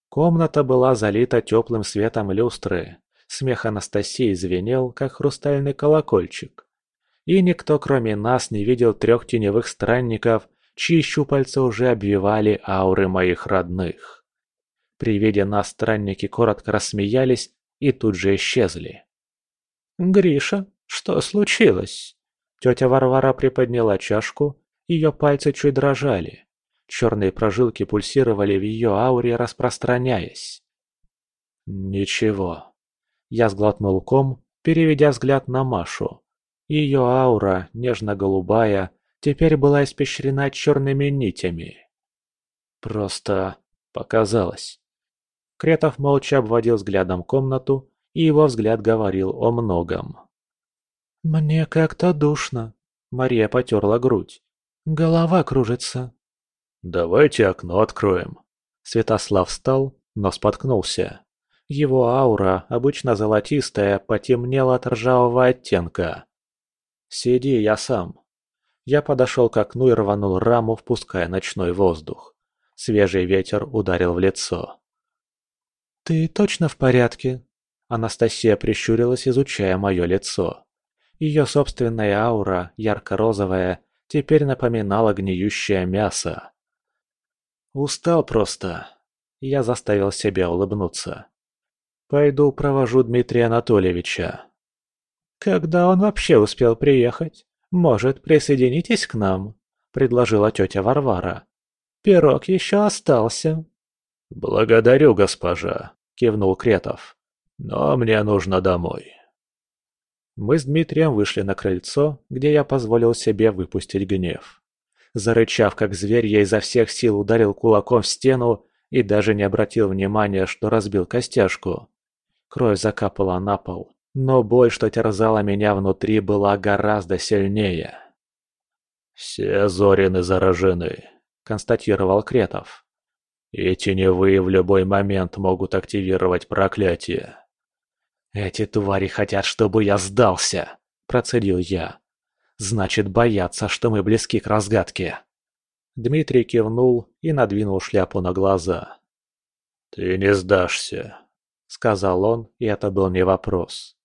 A: Комната была залита теплым светом люстры. Смех Анастасии звенел, как хрустальный колокольчик. И никто, кроме нас, не видел трех теневых странников, чьи щупальца уже обвивали ауры моих родных. При виде нас странники коротко рассмеялись и тут же исчезли. «Гриша, что случилось?» Тетя Варвара приподняла чашку, ее пальцы чуть дрожали. Черные прожилки пульсировали в ее ауре, распространяясь. «Ничего». Я сглотнул ком, переведя взгляд на Машу. Ее аура, нежно-голубая, теперь была испещрена черными нитями. Просто показалось. Кретов молча обводил взглядом комнату, и его взгляд говорил о многом. «Мне как-то душно», — Мария потерла грудь. «Голова кружится».
B: «Давайте окно откроем».
A: Святослав встал, но споткнулся. Его аура, обычно золотистая, потемнела от ржавого оттенка. «Сиди, я сам», я подошел к окну и рванул раму, впуская ночной воздух. Свежий ветер ударил в лицо. «Ты точно в порядке?» Анастасия прищурилась, изучая мое лицо. Ее собственная аура, ярко-розовая, теперь напоминала гниющее мясо. «Устал просто». Я заставил себя улыбнуться. «Пойду провожу Дмитрия Анатольевича». «Когда он вообще успел приехать?» «Может, присоединитесь к нам?» – предложила тетя Варвара. «Пирог еще остался».
B: «Благодарю, госпожа», – кивнул Кретов. «Но мне нужно домой».
A: Мы с Дмитрием вышли на крыльцо, где я позволил себе выпустить гнев. Зарычав как зверь, я изо всех сил ударил кулаком в стену и даже не обратил внимания, что разбил костяшку. Кровь закапала на пол, но боль, что терзала меня внутри, была гораздо сильнее.
B: «Все Зорины заражены», — констатировал Кретов. «И теневые в любой момент могут активировать проклятие».
A: «Эти твари хотят, чтобы я сдался», — процедил я. «Значит, боятся, что мы близки к разгадке». Дмитрий кивнул и надвинул шляпу на глаза.
B: «Ты не сдашься», — сказал он, и это был не вопрос.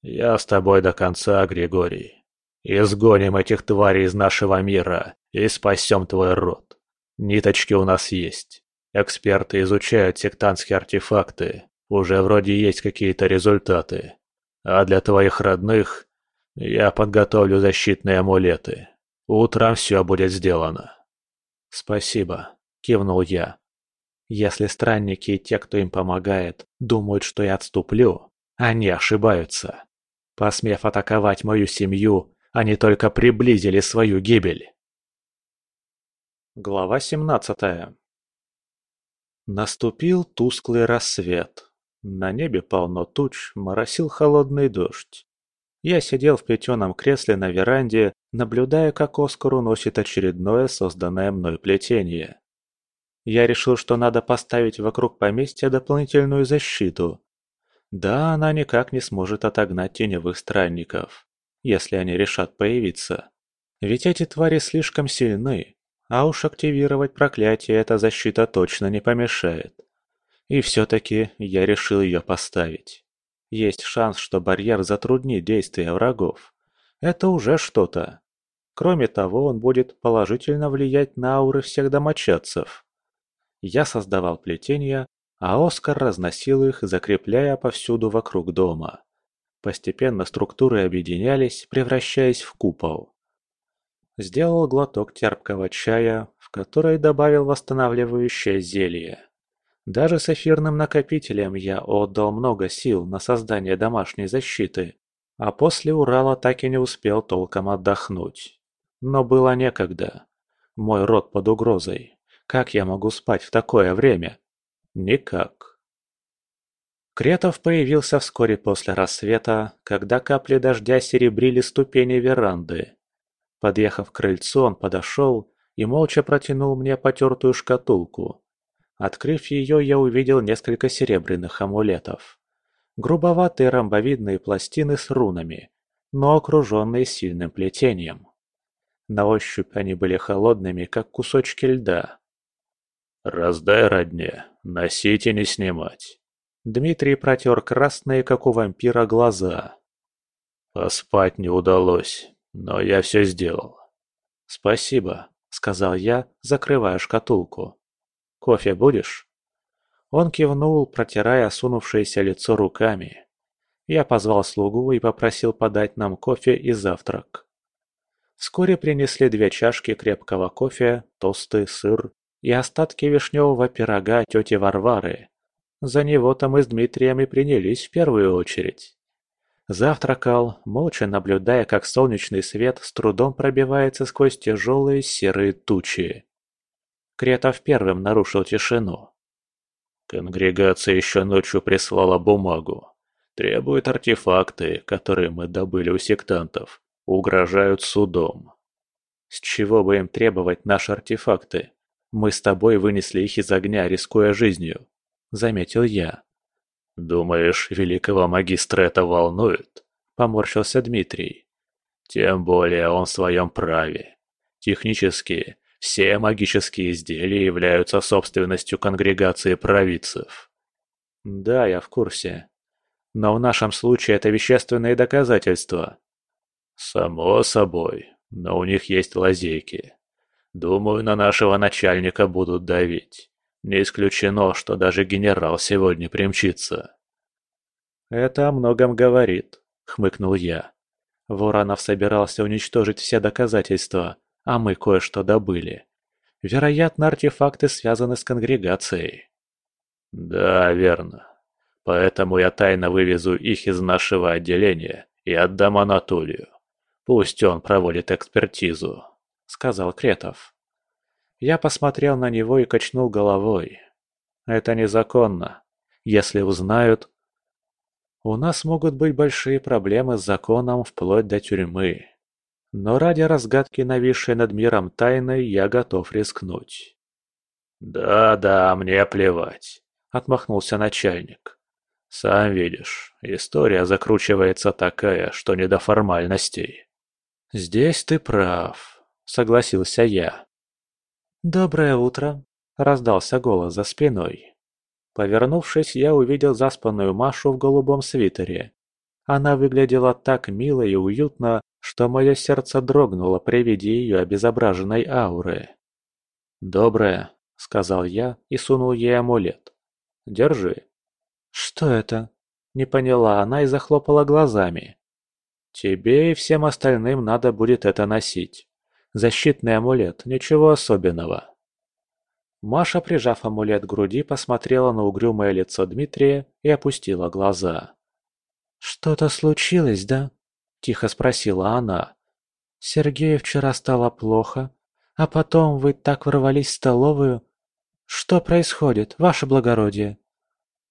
B: «Я с тобой до конца, Григорий. Изгоним этих тварей из нашего мира и спасем твой род. Ниточки у нас есть. Эксперты изучают сектантские артефакты. Уже вроде есть какие-то результаты. А для твоих родных я подготовлю защитные амулеты. Утром все будет сделано».
A: «Спасибо», — кивнул я. «Если странники и те, кто им помогает, думают, что я отступлю, они ошибаются». Посмев атаковать мою семью, они только приблизили свою гибель. Глава 17 Наступил тусклый рассвет. На небе полно туч, моросил холодный дождь. Я сидел в плетеном кресле на веранде, наблюдая, как Оскар уносит очередное созданное мной плетение. Я решил, что надо поставить вокруг поместья дополнительную защиту. Да, она никак не сможет отогнать теневых странников, если они решат появиться. Ведь эти твари слишком сильны, а уж активировать проклятие эта защита точно не помешает. И все-таки я решил ее поставить. Есть шанс, что барьер затруднит действия врагов. Это уже что-то. Кроме того, он будет положительно влиять на ауры всех домочадцев. Я создавал плетения, а Оскар разносил их, закрепляя повсюду вокруг дома. Постепенно структуры объединялись, превращаясь в купол. Сделал глоток терпкого чая, в который добавил восстанавливающее зелье. Даже с эфирным накопителем я отдал много сил на создание домашней защиты, а после Урала так и не успел толком отдохнуть. Но было некогда. Мой род под угрозой. Как я могу спать в такое время? Никак. Кретов появился вскоре после рассвета, когда капли дождя серебрили ступени веранды. Подъехав к крыльцу, он подошел и молча протянул мне потертую шкатулку. Открыв ее, я увидел несколько серебряных амулетов. Грубоватые ромбовидные пластины с рунами, но окруженные сильным плетением. На ощупь они были холодными, как кусочки льда.
B: «Раздай родне, носить и не снимать».
A: Дмитрий протер красные, как у вампира, глаза.
B: «Поспать не удалось. Но я все сделал.
A: «Спасибо», — сказал я, закрывая шкатулку. «Кофе будешь?» Он кивнул, протирая осунувшееся лицо руками. Я позвал слугу и попросил подать нам кофе и завтрак. Вскоре принесли две чашки крепкого кофе, тосты, сыр и остатки вишневого пирога тети Варвары. За него-то мы с Дмитрием и принялись в первую очередь. Завтракал, молча наблюдая, как солнечный свет с трудом пробивается сквозь тяжелые серые тучи. Кретов первым нарушил тишину.
B: Конгрегация еще ночью прислала бумагу. Требует артефакты, которые мы добыли у сектантов. Угрожают судом.
A: С чего бы им требовать наши артефакты? Мы с тобой вынесли их из огня, рискуя жизнью. Заметил я.
B: «Думаешь, великого магистра это волнует?» – поморщился Дмитрий. «Тем более он в своем праве. Технически, все магические изделия являются собственностью конгрегации провидцев».
A: «Да, я в курсе. Но в нашем случае это вещественные доказательства».
B: «Само собой, но у них есть лазейки. Думаю, на нашего начальника будут давить. Не исключено, что даже генерал сегодня примчится.
A: «Это о многом говорит», — хмыкнул я. Воронов собирался уничтожить все доказательства, а мы кое-что добыли. Вероятно, артефакты связаны с конгрегацией.
B: Да, верно. Поэтому я тайно вывезу их из нашего отделения и отдам Анатолию. Пусть он проводит экспертизу, сказал Кретов. Я посмотрел на него и качнул головой. Это незаконно. Если узнают... У нас могут быть большие проблемы с законом вплоть до тюрьмы. Но ради разгадки нависшей над миром тайны я готов рискнуть. «Да-да, мне плевать», — отмахнулся начальник. «Сам видишь, история закручивается такая, что не до формальностей».
A: «Здесь ты прав», — согласился я. «Доброе утро!» – раздался голос за спиной. Повернувшись, я увидел заспанную Машу в голубом свитере. Она выглядела так мило и уютно, что мое сердце дрогнуло при виде ее обезображенной ауры. «Доброе», — сказал я и сунул ей амулет. «Держи». «Что это?» — не поняла она и захлопала глазами. «Тебе и всем остальным надо будет это носить. Защитный амулет, ничего особенного. Маша, прижав амулет к груди, посмотрела на угрюмое лицо Дмитрия и опустила глаза. «Что-то случилось, да?» – тихо спросила она. «Сергею вчера стало плохо, а потом вы так ворвались в столовую.
C: «Что происходит, ваше благородие?»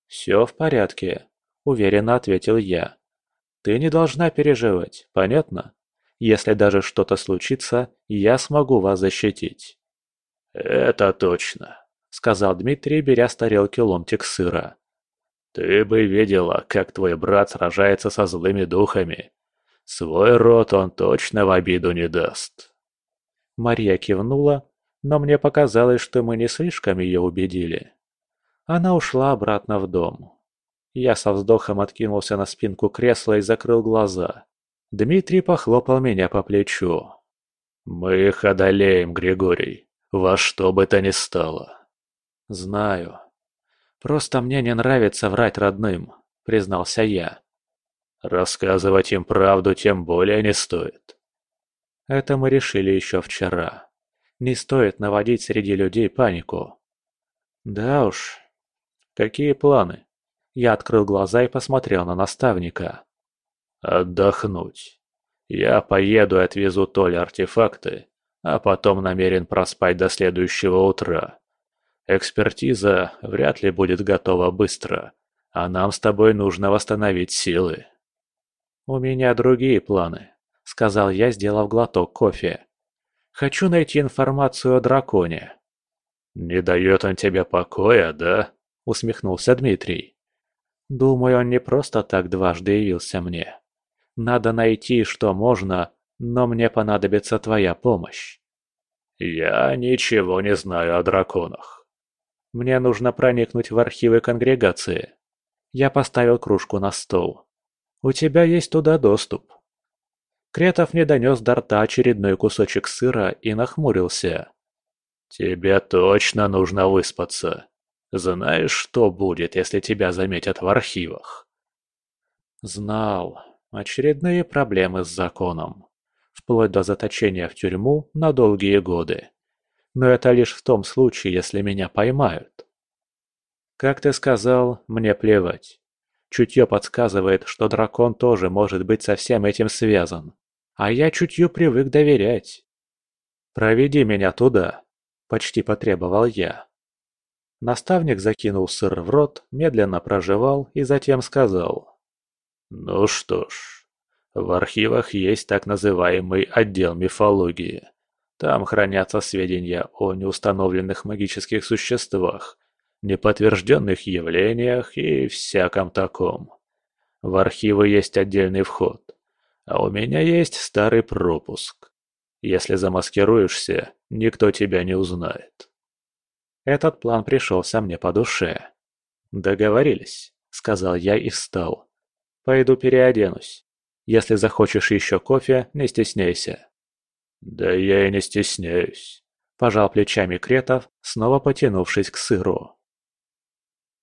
A: «Все в порядке», — уверенно ответил я. «Ты не должна переживать, понятно? Если даже что-то случится, я смогу вас защитить». «Это точно», — сказал Дмитрий, беря с тарелки ломтик сыра. «Ты бы видела, как твой брат сражается со злыми духами. Свой род он точно в обиду не даст».
C: Мария кивнула, но мне показалось, что мы не слишком ее убедили. Она ушла обратно в дом. Я со вздохом откинулся на спинку кресла и закрыл глаза. Дмитрий похлопал меня по плечу.
B: «Мы их одолеем, Григорий, во что бы то ни стало».
C: «Знаю. Просто мне не нравится врать родным», — признался я.
B: «Рассказывать им правду тем более не стоит».
C: Это мы решили еще вчера. Не стоит наводить среди людей панику. Да уж. Какие планы? Я открыл глаза и посмотрел на наставника.
B: Отдохнуть. Я поеду и отвезу Толе артефакты, а потом намерен проспать до следующего утра. Экспертиза вряд ли будет готова быстро, а нам с тобой нужно восстановить силы.
C: У меня другие планы, сказал я, сделав глоток кофе. Хочу найти информацию о драконе».
B: «Не дает он тебе покоя, да?» – усмехнулся Дмитрий.
C: «Думаю, он не просто так дважды явился мне. Надо найти, что можно, но мне понадобится твоя помощь».
B: «Я ничего не знаю о драконах».
C: «Мне нужно проникнуть в архивы конгрегации». Я поставил кружку на стол. «У тебя есть туда доступ». Кретов не донес до рта очередной кусочек сыра и нахмурился.
B: «Тебе точно нужно выспаться. Знаешь, что будет, если тебя заметят в архивах?»
C: Знал. Очередные проблемы с законом. Вплоть до заточения в тюрьму на долгие годы. Но это лишь в том случае, если меня поймают. Как ты сказал, мне плевать. Чутье подсказывает, что дракон тоже может быть со всем этим связан. А я чутью привык доверять. «Проведи меня туда», – почти потребовал я. Наставник закинул сыр в рот, медленно прожевал и затем сказал.
B: «Ну что ж, в архивах есть так называемый отдел мифологии. Там хранятся сведения о неустановленных магических существах, неподтвержденных явлениях и всяком таком. В архивы есть отдельный вход. А у меня есть старый пропуск. Если замаскируешься, никто тебя не узнает.
C: Этот план пришелся мне по душе. Договорились, сказал я и встал. Пойду переоденусь. Если захочешь еще кофе, не стесняйся.
B: Да я и не стесняюсь.
C: Пожал плечами Кретов, снова потянувшись к сыру.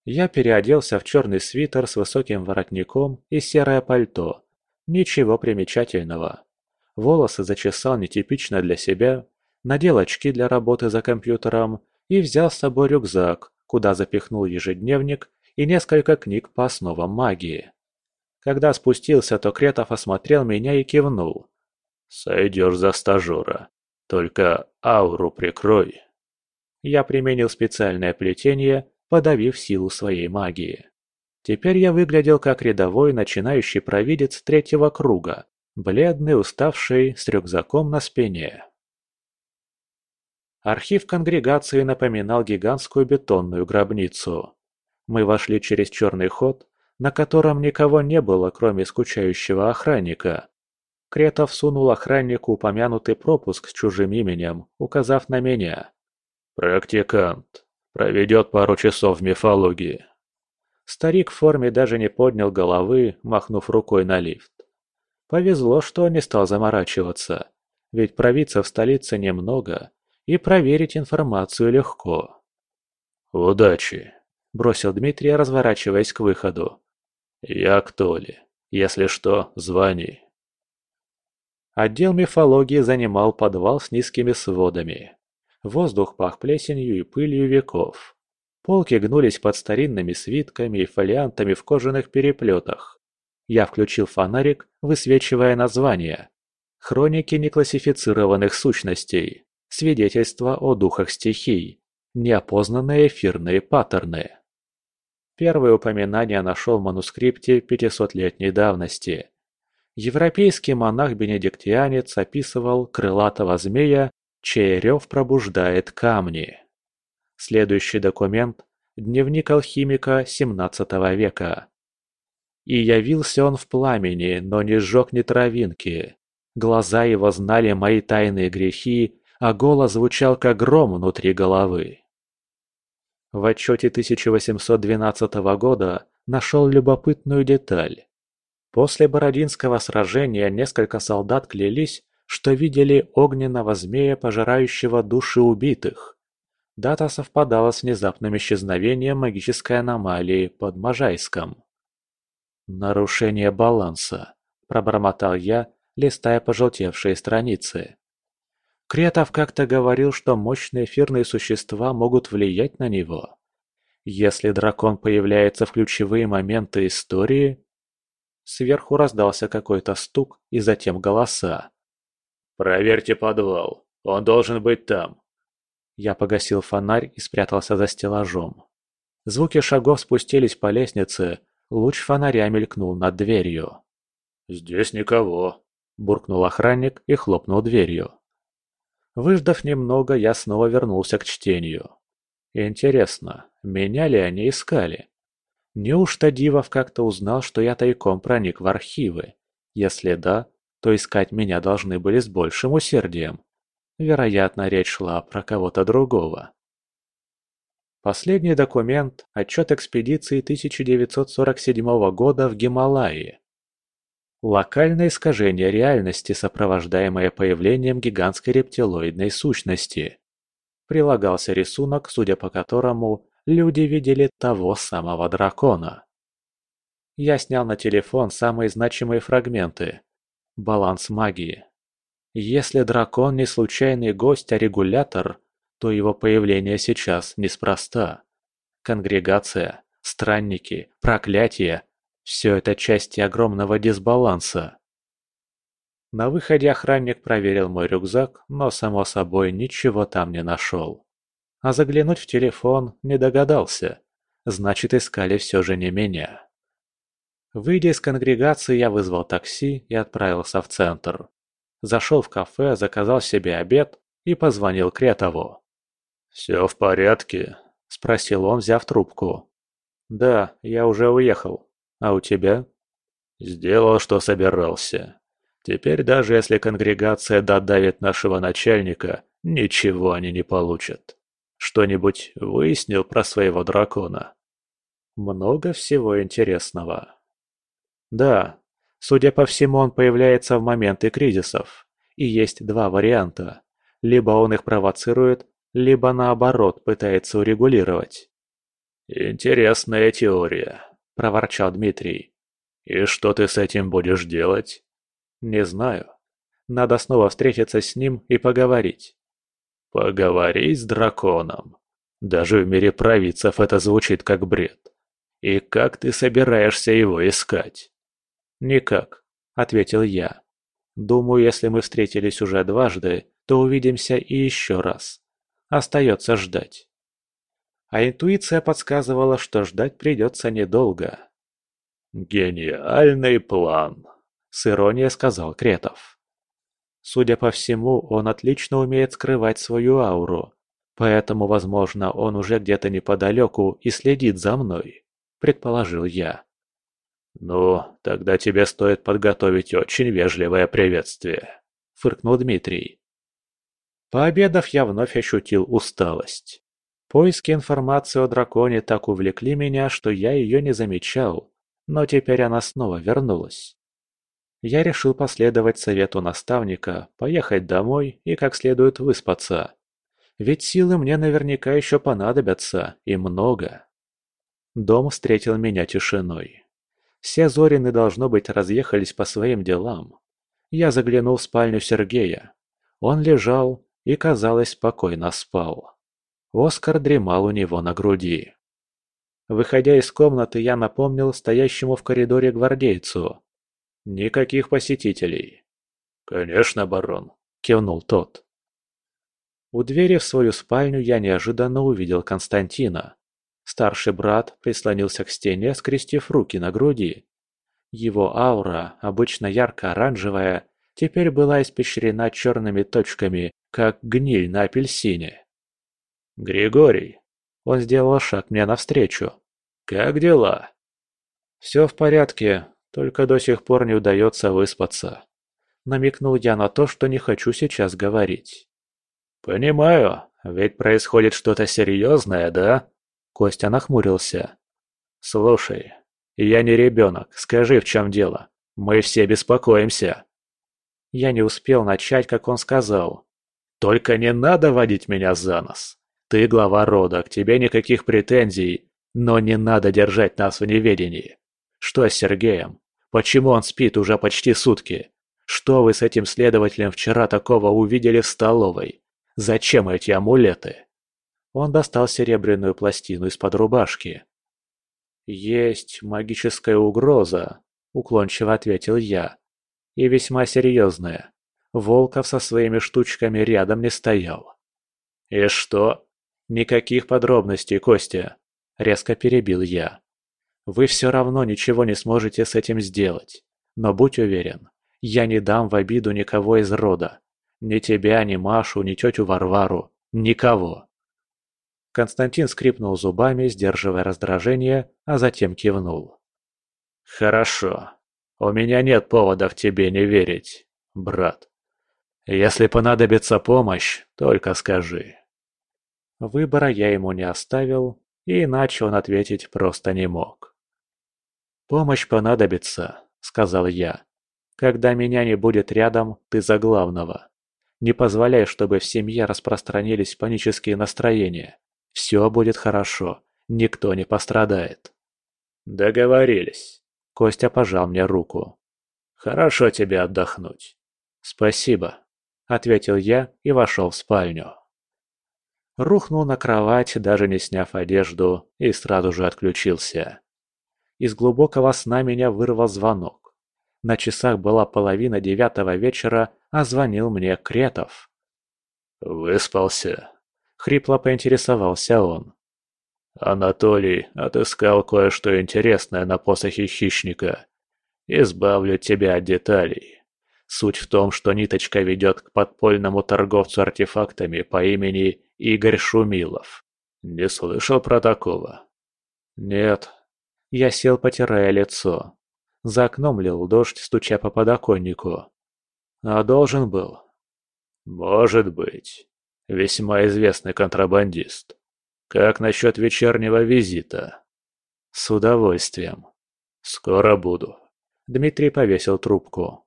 C: Я переоделся в черный свитер с высоким воротником и серое пальто, Ничего примечательного. Волосы зачесал нетипично для себя, надел очки для работы за компьютером и взял с собой рюкзак, куда запихнул ежедневник и несколько книг по основам магии. Когда спустился, то Кретов осмотрел меня и кивнул.
B: «Сойдешь за стажера. Только ауру прикрой».
C: Я применил специальное плетение, подавив силу своей магии. Теперь я выглядел как рядовой начинающий провидец третьего круга, бледный, уставший, с рюкзаком на спине. Архив конгрегации напоминал гигантскую бетонную гробницу. Мы вошли через черный ход, на котором никого не было, кроме скучающего охранника. Кретов сунул охраннику упомянутый пропуск с чужим именем, указав на меня.
B: «Практикант. Проведет пару часов в мифологии».
C: Старик в форме даже не поднял головы, махнув рукой на лифт. Повезло, что он не стал заморачиваться, ведь провидца в столице немного, и проверить информацию легко.
B: «Удачи!» – бросил Дмитрий, разворачиваясь к выходу. «Я к Толе. Если что, звони».
C: Отдел мифологии занимал подвал с низкими сводами. Воздух пах плесенью и пылью веков. Полки гнулись под старинными свитками и фолиантами в кожаных переплетах. Я включил фонарик, высвечивая название. Хроники неклассифицированных сущностей. Свидетельства о духах стихий.
A: неопознанные эфирные паттерны. Первое упоминание нашел в манускрипте 500-летней давности. Европейский монах-бенедиктианец описывал крылатого змея, чей рев пробуждает камни. Следующий документ – дневник алхимика XVII века. И явился он в пламени, но не сжег ни травинки. Глаза его знали мои тайные грехи, а голос звучал как гром внутри головы. В отчете 1812 года нашел любопытную деталь. После Бородинского сражения несколько солдат клялись, что видели огненного змея, пожирающего души убитых. Дата совпадала с внезапным исчезновением магической аномалии под Можайском. «Нарушение баланса», – пробормотал я, листая пожелтевшие страницы. Кретов как-то говорил, что мощные эфирные существа могут влиять на него. Если дракон появляется в ключевые моменты истории... Сверху раздался какой-то стук и затем голоса.
B: «Проверьте подвал. Он должен быть там».
A: Я погасил фонарь и спрятался за стеллажом. Звуки шагов спустились по лестнице, луч фонаря мелькнул над дверью.
B: «Здесь никого», –
A: буркнул охранник и хлопнул дверью. Выждав немного, я снова вернулся к чтению. Интересно, меня ли они искали? Неужто Дивов как-то узнал, что я тайком проник в архивы? Если да, то искать меня должны были с большим усердием. Вероятно, речь шла про кого-то другого. Последний документ – отчет экспедиции 1947 года в Гималаи. Локальное искажение реальности, сопровождаемое появлением гигантской рептилоидной сущности. Прилагался рисунок, судя по которому люди видели того самого дракона. Я снял на телефон самые значимые фрагменты. Баланс магии. Если дракон не случайный гость, а регулятор, то его появление сейчас неспроста. Конгрегация, странники, проклятие все это части огромного дисбаланса. На выходе охранник проверил мой рюкзак, но, само собой, ничего там не нашел. А заглянуть в телефон не догадался. Значит, искали все же не меня. Выйдя из конгрегации, я вызвал такси и отправился в центр. Зашел в кафе, заказал себе обед и позвонил Кретову.
B: «Все в порядке?»
A: – спросил он, взяв трубку. «Да, я уже уехал», а у тебя?
B: Сделал, что собирался. Теперь даже если конгрегация додавит нашего начальника, ничего они не получат. Что-нибудь выяснил про своего дракона?
A: Много всего интересного. Да, судя по всему, он появляется в моменты кризисов. И есть два варианта. Либо он их провоцирует, либо наоборот пытается урегулировать.
B: Интересная теория. – проворчал Дмитрий. «И что ты с этим будешь делать?»
A: «Не знаю. Надо снова встретиться с ним и поговорить».
B: «Поговорить с драконом. Даже в мире провидцев это звучит как бред. И как ты собираешься его искать?»
A: «Никак», – ответил я. «Думаю, если мы встретились уже дважды, то увидимся и еще раз. Остается ждать». А интуиция подсказывала, что ждать придется недолго.
B: «Гениальный план», — с иронией сказал Кретов.
A: Судя по всему, он отлично умеет скрывать свою ауру, поэтому, возможно, он уже где-то неподалеку и следит за мной, предположил я.
B: «Ну, тогда тебе стоит подготовить очень вежливое приветствие», — фыркнул Дмитрий.
A: Пообедав, я вновь ощутил усталость. Поиски информации о драконе так увлекли меня, что я ее не замечал, но теперь она снова вернулась. Я решил последовать совету наставника, поехать домой и как следует выспаться. Ведь силы мне наверняка еще понадобятся, и много. Дом встретил меня тишиной. Все Зорины, должно быть, разъехались по своим делам. Я заглянул в спальню Сергея. Он лежал и, казалось, спокойно спал. Оскар дремал у него на груди. Выходя из комнаты, я напомнил стоящему в коридоре гвардейцу. «Никаких посетителей».
B: «Конечно, барон», –
A: кивнул тот. У двери в свою спальню я неожиданно увидел Константина. Старший брат прислонился к стене, скрестив руки на груди. Его аура, обычно ярко-оранжевая, теперь была испещрена черными точками, как гниль на апельсине. «Григорий!» Он сделал шаг мне навстречу. «Как дела?» «Все в порядке, только до сих пор не удается выспаться». Намекнул я на то, что не хочу сейчас говорить. «Понимаю, ведь происходит что-то серьезное, да?» Костя нахмурился. «Слушай, я не ребенок, скажи, в чем дело. Мы все беспокоимся». Я не успел начать, как он сказал. «Только не надо водить меня за нос. Ты глава рода, к тебе никаких претензий, но не надо держать нас в неведении. Что с Сергеем? Почему он спит уже почти сутки? Что вы с этим следователем вчера такого увидели в столовой? Зачем эти амулеты?» Он достал серебряную пластину из-под рубашки. «Есть магическая угроза», — уклончиво ответил я. «И весьма серьезная. Волков со своими штучками рядом не стоял». «И что?» «Никаких подробностей, Костя», — резко перебил я. «Вы все равно ничего не сможете с этим сделать. Но будь уверен, я не дам в обиду никого из рода. Ни тебя, ни Машу, ни тетю Варвару. Никого». Константин скрипнул зубами, сдерживая раздражение, а затем кивнул. «Хорошо. У меня нет поводов тебе не верить, брат. Если понадобится помощь, только скажи». Выбора я ему не оставил, и иначе он ответить просто не мог. «Помощь понадобится», — сказал я. «Когда меня не будет рядом, ты за главного. Не позволяй, чтобы в семье распространились панические настроения. Все будет хорошо, никто не пострадает. Договорились. Костя пожал мне руку. Хорошо тебе отдохнуть. Спасибо, ответил я и вошел в спальню. Рухнул на кровать, даже не сняв одежду, и сразу же отключился. Из глубокого сна меня вырвал звонок. На часах была половина девятого вечера, а звонил мне Кретов. «Выспался?» Хрипло поинтересовался он. «Анатолий отыскал кое-что интересное на посохе хищника. Избавлю тебя от деталей. Суть в том, что ниточка ведет к подпольному торговцу артефактами по имени Игорь Шумилов. Не слышал про такого?» «Нет». Я сел, потирая лицо. За окном лил дождь, стуча по подоконнику. «А должен был?» «Может быть. Весьма известный контрабандист. Как насчет вечернего визита? С удовольствием. Скоро буду. Дмитрий повесил трубку.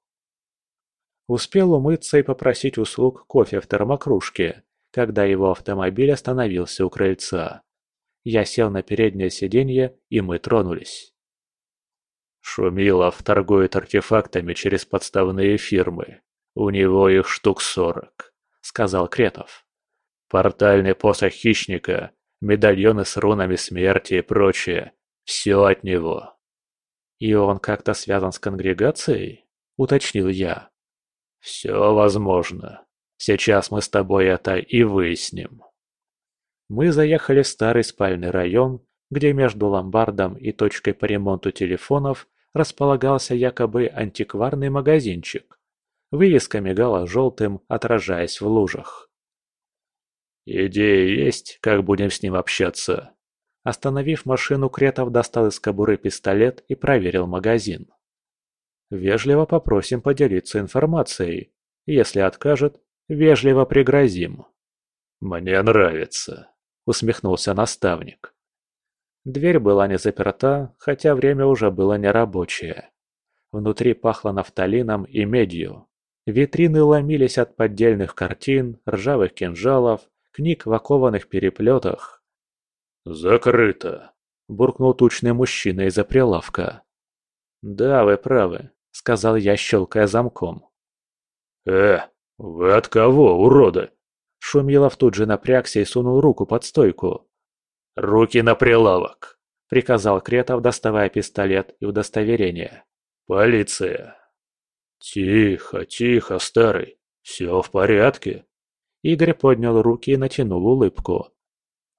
A: Успел умыться и попросить услуг кофе в термокружке, когда его автомобиль остановился у крыльца. Я сел на переднее сиденье, и мы тронулись. Шумилов торгует артефактами через подставные фирмы. У него их штук сорок, сказал Кретов. Портальный посох хищника, медальоны с рунами смерти и прочее. Все от него. И он как-то связан с конгрегацией? Уточнил я. Все возможно. Сейчас мы с тобой это и выясним. Мы заехали в старый спальный район, где между ломбардом и точкой по ремонту телефонов располагался якобы антикварный магазинчик. Вывеска мигала желтым, отражаясь в лужах. «Идея есть, как будем с ним общаться?» Остановив машину, Кретов достал из кобуры пистолет и проверил магазин. «Вежливо попросим поделиться информацией. Если откажет, вежливо пригрозим». «Мне нравится», — усмехнулся наставник. Дверь была не заперта, хотя время уже было нерабочее. Внутри пахло нафталином и медью. Витрины ломились от поддельных картин, ржавых кинжалов книг в окованных переплетах. «Закрыто!» – буркнул тучный мужчина из-за прилавка. «Да, вы правы», – сказал я, щелкая замком. «Э, вы от кого, уроды?» Шумилов тут же напрягся и сунул руку под стойку. «Руки на прилавок!» – приказал Кретов, доставая пистолет и удостоверение. «Полиция!» «Тихо, тихо, старый, все в порядке?» Игорь поднял руки и натянул улыбку.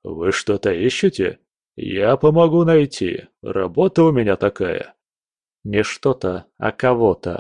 B: «Вы что-то ищете? Я помогу найти. Работа у меня такая».
A: «Не что-то, а кого-то»,